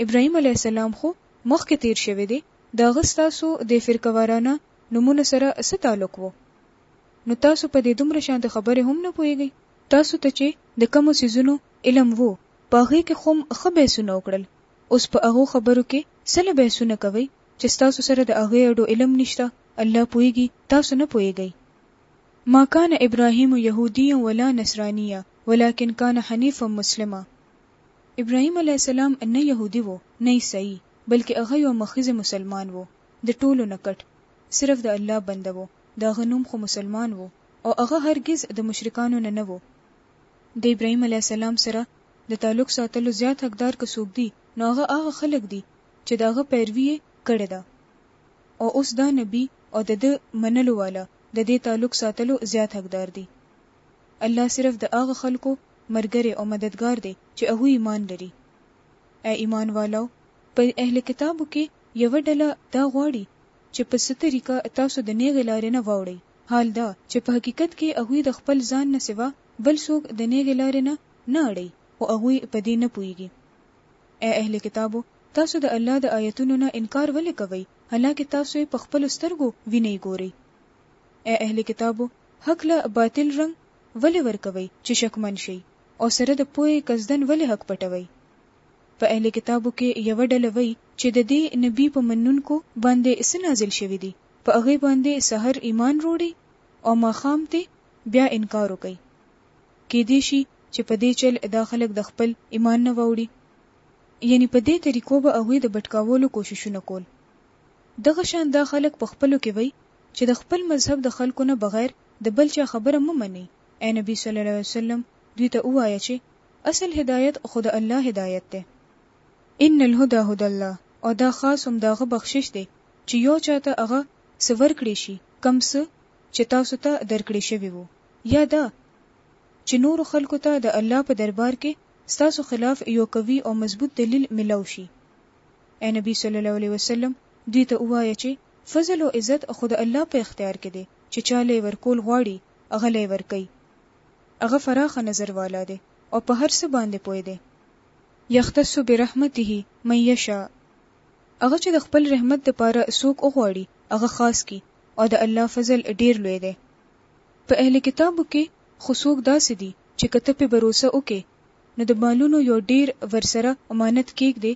ابراهیم علیه السلام خو مخکې تېر شوی دی، د هغه ستاسو دې فرقه وارانه نومونو سره څه تعلق وو؟ نو تاسو په دې دومره شانتې خبرې هم نه پوهېږئ؟ تاسو ته چې د کومو څیزونو علم وو، په هغې کې خو هم ښه بحثونه وکړل، اوس په هغو خبرو کې څه له بحثونه کوئ چې ستاسو سره د هغې اډو علم نشته، الله پوهېږي تاسو نه پوهېږئ. ما کان ابراهیم یهودیا ولا نصرانیا ولکن کان حنیفا مسلما، ابراهیم علیه السلام نه یهودي وو نه عیسايي، بلکې هغه یو مخیز مسلمان وو. د ټولو نه کټ صرف د الله بنده وو د هغه نوم خو مسلمان وو او هغه هرګز د مشرکانو نه نه وو د ابراهیم علیه السلام سره د تعلق ساتلو زیات حقدار که څوک دي نو هغه هغه خلک دي چې د هغه پیروي یې کړې ده او اوس دا نبي او د ده منلو والا د دې تعلق ساتلو زیات حقدار دي الله صرف د هغه خلکو مرګری او مددګار دی چې هغوی ایمان لري اې ایمان والاو په اهل کتابو کې یوه ډله دا غواړي چې په څه طریقه تاسو د نیغې لارې نه واوړي، حال دا چې په حقیقت کې هغوی د خپل ځان نه سوا بل څوک د نیغې لارې نه نه اړوي، خو هغوی په دې نه پوهیږي. ای اهل کتابو! تاسو د الله د آیتونو نه انکار ولې کوئ، حالانکه تاسو یې په خپلو سترګو وینئ ګورئ؟ ای اهل کتابو! حق له باطل رنګ ولې ورکوئ چې شکمن شئ او سره د پوهې قصداً ولې حق پټوئ؟ په اهل کتابو کې یوه ډله وایي چې د دې، نبي، په منونکو باندې څه نازل شوي دي، په هغې باندې سحر ایمان روړي او ماښام ترې بیا انکار وکړي، کیدی شي چې په دې چل دا خلک د خپل ایمان نه واوړي، یعنې په دې طریقو به هغوی د بټکاولو کوششونه کول. دغه شان دا خلک په خپلو کې وایي چې د خپل مذهب د خلکو نه بغیر د بل چا خبره مه منئ، ای نبي صلی الله علیه وسلم! دوی ته ووایه چې اصل هدایت خو د الله هدایت دی، ان الهدی هدی الله، او دا خاص هم د هغه بخشش دی چې یو چا ته هغه څه ورکړی شي کوم څه چې تاسو ته درکړی شوی وو، یا دا چې نورو خلکو ته د الله په دربار کې ستاسو خلاف یو قوي او مضبوط دلیل ملاو شي. ای نبی صلی الله علیه وسلم! دوی ته ووایه چې فضل او عزت خو د الله په اختیار کې دی چې چاله یې ورکول غواړي غلی ورکوي. هغه فراخ نظر والا دی او په هر څه باندې پوه دی. یختص برحمته من یشاء، هغه چې د خپل رحمت دپاره څوک وغواړي هغه خاص کړي او د الله فضل ډیر لوی دی. په اهل کتابو کې خو څوک داسې دي چې که ته پرې بروسه وکړې نو د مالونو یو ډیر ورسره امانت کیږدې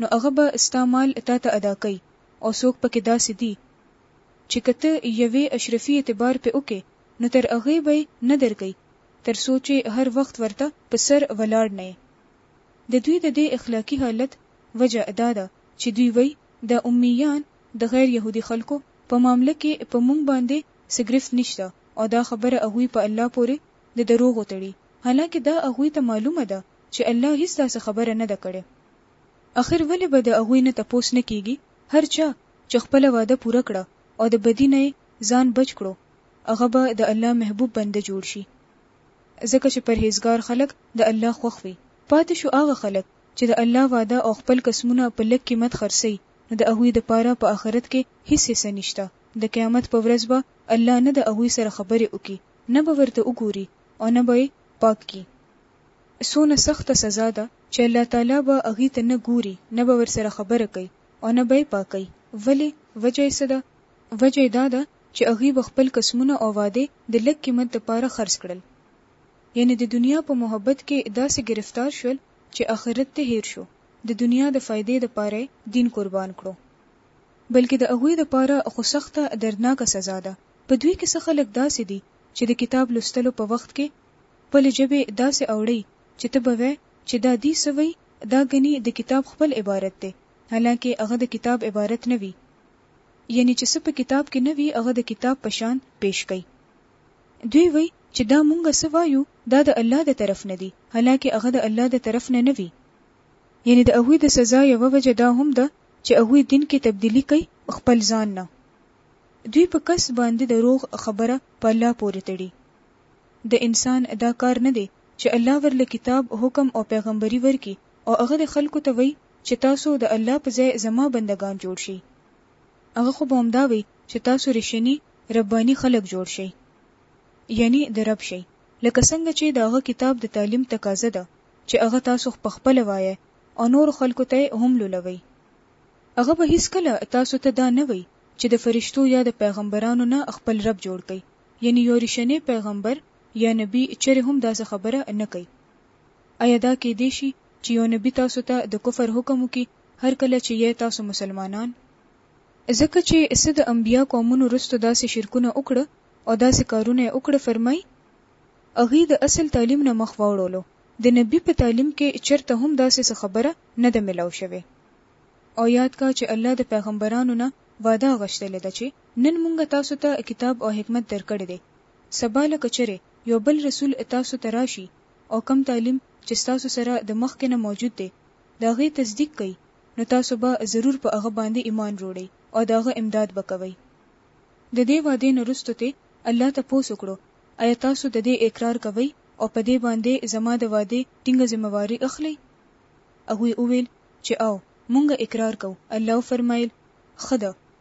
نو هغه به ستا مال تاته ادا کوي او څوک پکې داسې دي چي که ته يوې اشرفي اعتبار پې وکې نو تر هغې به يې نه درکوي تر څو چي هر وخت ورته په سر ولاړ نه يې. د دوی د دې اخلاقي حالت وجه دا ده چي دوی وايي دا اميان د غير يهودي خلکو په معامله کي په موږ باندي څه ګرفت نشته او دا خبره هغوی په الله پوري د دروغو تړي حالانکه دا هغوی ته معلومه ده چي الله هيڅ داسي خبره نه ده کړې اخر ولي به د هغوی نه تپوس نه کيږي هر چا چې خپله وعده پوره کړه او د بدي نه یې ځان بچ کړو هغه به د الله محبوب بنده جوړ شي ځکه چې پرهېزګار خلک د الله خوښ وي. پاتې شو هغه خلک چې د الله وعده او خپل قسمونه په لږ قیمت خرڅوي نو د هغوی دپاره په آخرت کې هیڅ حصه نشته، د قیامت په ورځ به الله نه د هغوی سره خبرې وکړي، نه به ورته وګوري او نه به یې پاک کړي. څونه سخته سزا ده چې الله تعالی به هغوی ته نه ګوري، نه به ورسره خبره کوي او نه به یې پاکوي، ولې؟ وجه یې څه ده؟ وجه یې دا ده چې هغوی به خپل قسمونه او وعدې د لږ قیمت لپاره خرڅ کړل، یعنې د دنیا په محبت کې داسې ګرفتار شول چې آخرت دې هېر شو، د دنیا د فایدې لپاره یې دین قربان کړو، بلکې د هغوی لپاره خو سخته دردناکه سزا ده، په دوی کې څه خلک داسې دي چې د کتاب لوستلو په وخت کې خپلې ژبې داسې اوړئ چې ته به وې چې دا دي څه وایي دا ګني د کتاب خپل عبارت دی حالانکه هغه د کتاب عبارت نه وي یعنی چې څه په کتاب کې نه وي هغه د کتاب په شان پیش کوي دوی وایي چې دا مونږ څه وایو دا د الله د طرف نه دي حالانکه هغه د الله د طرف نه نه وي یعنی د هغوی د سزا یوه وجه دا هم ده چې هغوی دین کې تبدیلی کوي خپل ځان نه دوی په کس باندې د روغ خبره په الله پورې تړي د انسان دا کار نه دی چې الله ورله کتاب، حکم او پیغمبري ورکړي او هغه دې خلکو ته وایي چې تاسو د الله په ځای زما بندګان جوړ شئ. هغه خو به همدا وایي چې تاسو رښیني، رباني، خلک جوړ شئ. یعنی د رب شئ. لکه څنګه چې د هغه کتاب د تعلیم تقاضه ده چې هغه تاسو پخپله وایئ او نورو خلکو ته یې هم لولوئ. هغه به هیڅکله تاسو ته دا نه وایي چې د فرشتو یا د پیغمبرانو نه خپل رب جوړ کړئ. یعنی یو ریښنی پیغمبر یا نبی چرې هم داسې خبره نه کوي. ایا دا کیدی شي چې یو نبی تاسو ته د کفر حکم وکړي هر کله چې یی تاسو مسلمانان؟ ځکه چې څه د انبیا قومونو وروسته داسې شرکونه وکړه او داسې کارونه یې وکړه فرمایي، هغوی د اصل تعلیم نه مخ واړولو، د نبی په تعلیم کې چرته هم داسې څه خبره نه ده ملاو شوې. او یاد که چې الله د پیغمبرانو نه وعده غشتلې ده چې. نن مونږ تاسو ته کتاب او حکمت درکړی دی، سبا له که چېرې یو بل رسول تاسو ته راشي او کوم تعلیم چې ستاسو سره د مخکې نه موجود دی د هغې تصدیق کوي نو تاسو به ضرور په هغه باندې ایمان روړئ او د هغه امداد به کوئ. د دې وعدې نه وروسته ترې الله تپوس وکړو، ایا تاسو د دې اقرار کوئ او په دې باندې زما د وعدې ټینګه ذمه واري اخلئ؟ هغوی وویل چې، او، مونږ اقرار کوو. الله وفرمایل، ښه ده،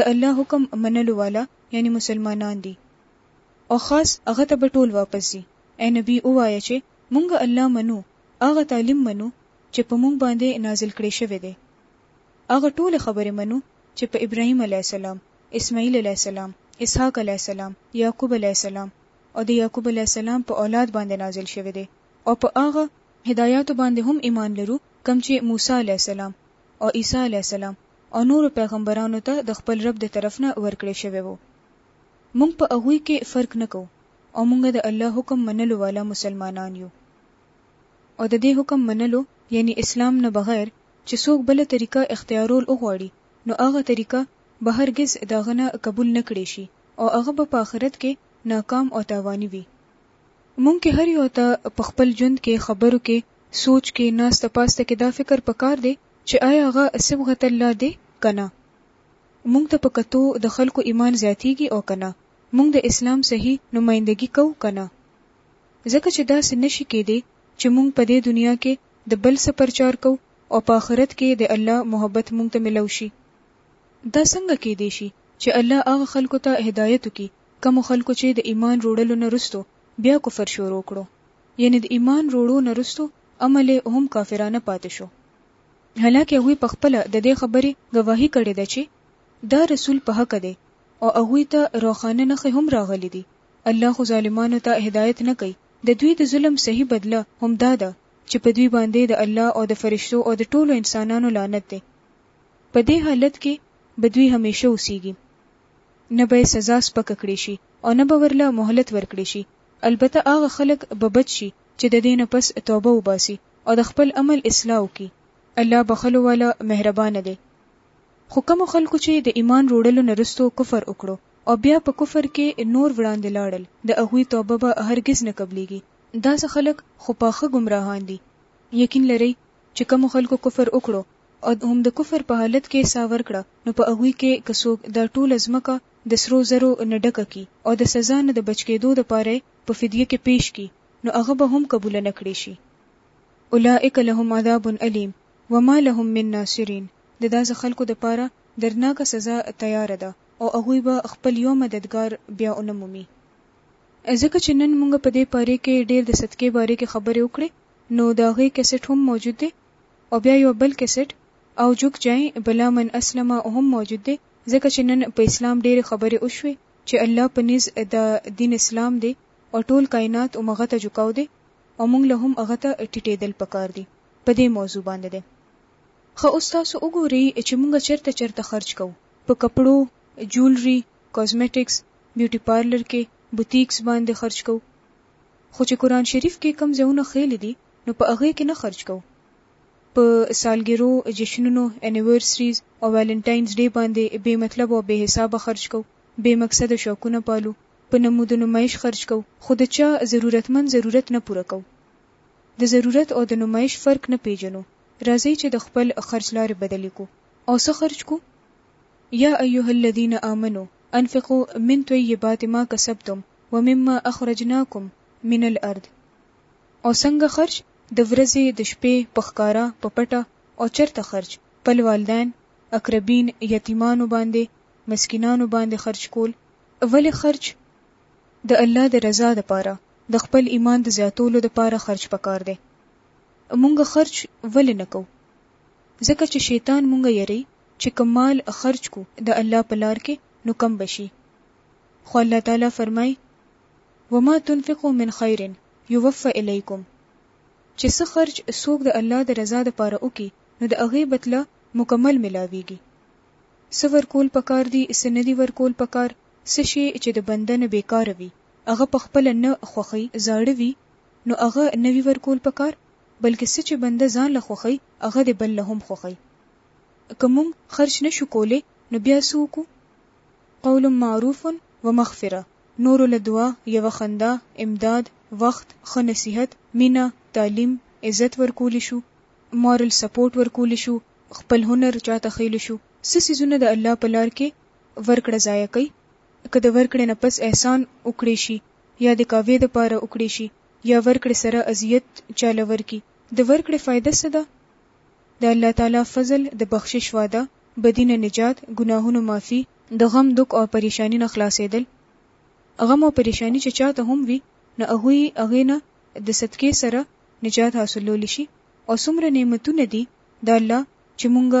د الله حکم منلو والا یعنی مسلمانان دي او خاص هغه ته به ټول واپس ځي، ای نبی ووایه چې مونږ الله منو هغه تعلیم منو چې په مونږ باندې نازل کړې شوې دی هغه ټولې خبرې منو چې په ابراهیم علیه السلام، اسماعیل علیه السلام، اسحاق علیه السلام، یعقوب علیه السلام او د یعقوب علیه السلام په اولاد باندې نازل شوې دی او په هغه هدایاتو باندې هم ایمان لرو کوم چې موسی علیه السلام، او عیسی علیه السلام او نورو پیغمبرانو ته د خپل رب د طرف نه ورکړی شوی وو. مونږ په هغوی کې فرق نه کوو او مونږ د الله حکم منلو والا مسلمانان یو. او د دې حکم منلو یعنی اسلام نه بغیر چې څوک بله طریقه اختیارول وغواړي نو هغه طریقه به هرګز د هغه نه قبول نه کړی شي او هغه به په آخرت کې ناکام او تاواني وي. مونږ کې هر یو ته په خپل ژوند کې، خبرو کې، سوچ کې، ناسته پاسته کې دا فکر په کار دی چې ایا هغه صبغة الله دی که نه؟ مونږ ته په کتو د خلکو ایمان زیاتیږي او که نه؟ مونږ د اسلام صحیح نمایندګي کوو که نه؟ ځکه چې داسې نه شي کیدی چې مونږ په دې دنیا کې د بل څه پرچار کوو او په اخرت کې د الله محبت مونږ ته ملو شي. دا څنګه کیدی شي چې الله هغه خلکو ته هدایت وکړي کومو خلکو چي د ایمان روړلو نه رستو بیا کفر شروع کړو یعنی د ایمان روړو نه رستو عمل یې هم کافرانه پاتې شو حالانکه هغوی په خپله د دې خبرې ګواهي کړې ده چي دا رسول په حق دی او هغوی ته روښانه نښې هم راغلي دي الله خو ظالمانو ته هدایت نه کوي د دوی د ظلم صحیح بدله هم دا ده چي په دوی باندې د الله او د فرشتو او د ټولو انسانانو لعنت دی په دې حالت کي به دوی همیشه اوسیږي. نه به یې سزا سپکه کړې شي او نه به ورله مهلت ورکړې شي، البته هغه خلک به بچ شي چې ددې نه پس توبه وباسي او د خپل عمل اصلاح وکړي، الله بخښلو والا مهربانه دی، خو کومو خلکو چې د ایمان روړلو نه وروسته کفر وکړو او بیا په کفر کې نور وړاندې لاړل د هغوی توبه به هرګز نه قبلیږي، داسې خلک خو پاخه ګمراهان دي، یقین لرئ چې کومو خلکو کفر وکړو او هم د کفر په حالت کښې ساه ورکړه نو په هغوی کښې که څوک دا ټوله ځمکه د سرو زرو نه ډکه کړي او د سزا نه د بچ کېدو لپاره يې په فديه کښې پېش کړي نو هغه به هم قبوله نه کړې شي. اولئک لهم عذاب الیم وما لهم من ناصرین د داسې خلکو لپاره دردناکه سزا تياره ده او هغوی به خپل يو مددګار بيا ونه مومي. ځکه چې نن مونږ په دې پارې کښې ډېر د صدقې بارې کښې خبرې وکړې نو د هغې کېسټ هم موجود دې او بیا یو بل کیسټ او جوک جای بلا من اسلم هم موجود دی ځکه چې نن په اسلام ډیرې خبرې وشوې چې الله په نیز د دین اسلام دی او ټول کاینات همغه ته جوکاو دی او مونږ له هم هغه ته ټیټیدل پکار دی په دې موضوع باندې دی خه اوس تاسو وګورئ چې مونږ چرته چرته خرچ کوو په کپړو جولري کوزمیټکس بیوټي پارلر کې بوتیکس باندې خرچ کوو خو چې قران شریف کې کم ځایونه خېلې دي نو په هغوی کې نه خرج کوو. په سالګرو، جشنونو، انیورسریز او ویلنټاینز ډې باندې بې مطلبه او بې حسابه خرج کوو، بې مقصده شوقونه پالو، په نمودنمایش خرج کوو، خو د چا ضرورتمند ضرورت نه پوره کوو. د ضرورت او د نمایش فرق نه پېژنو. راځئ چې د خپل خرج لارې بدلې کړو او څه خرج کړو؟ یا ایها الذین آمنو انفقو من طیبات ما کسبتم ومما اخرجناکم من الارض. او څنګه خرج د ورځې د شپې په ښکاره په پټه او چرته خرج خپل والدین اقربین یتیمانو باندې مسکینانو باندې خرج کول ولې خرج د الله د رضا د پاره د خپل ایمان د زیاتولو د پاره خرج پکار دی مونږ خرج ولې نه کو ځکه چې شیطان مونږ یری چې کوم مال خرج کو د الله په لار کې نو کم بشي خو الله تعالی فرمای وما تنفقوا من خیر يوفّ اليکم، چې څه خرچ څوک د الله د رضا دپاره وکړي نو د هغې بتله مکمل ملاويږي. څه ورکول پکار دي څه نه دي ورکول پکار، څه شی چې د بنده نه بيکاره وي، هغه په خپله نه خوښوي، زاړه وي، نو هغه نه وي ورکول پکار، بلکې څه چې بنده ځان له خوښوي هغه دې بل له هم خوښوي. که مونږ خرچ نه شو کولی نو بيا څه وکړو؟ قول معروف ومغفره. نورو له دعا، یوه خندا، امداد، وخت، ښه نصیحت، مینه، تعلیم، عزت ورکولی شو، مورل سپورټ ورکولی شو، خپل هنر چاته ښیلی شو، څه څیزونه د الله په لار کې ورکړه ضایع کوي، که د ورکړې نه پس احسان وکړی شي یا د کاوې لپاره وکړی شي یا ورکړې سره اذیت چاله ورکړي، د ورکړې فایده څه ده؟ د الله تعالی فضل، د بخشش وعده، بدی نه نجات، ګناهونو معافي، د غم دوک او پریشانی نه خلاصیدل، غم او پریشانی چه چاته هم وی نو هغوی هغی نه د صدقی سره نجات حاصلولی شی او څومره نعمتونه دی د الله چه مونږ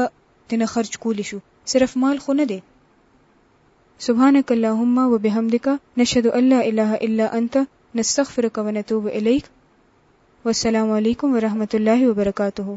ترنه خرچ کولی شو صرف مال خو نه دی. سبحانک اللهم و بحمدک نشهد ان لا اله الا انت نستغفرک و نتوب الیک والسلام علیکم و رحمت الله و برکاته.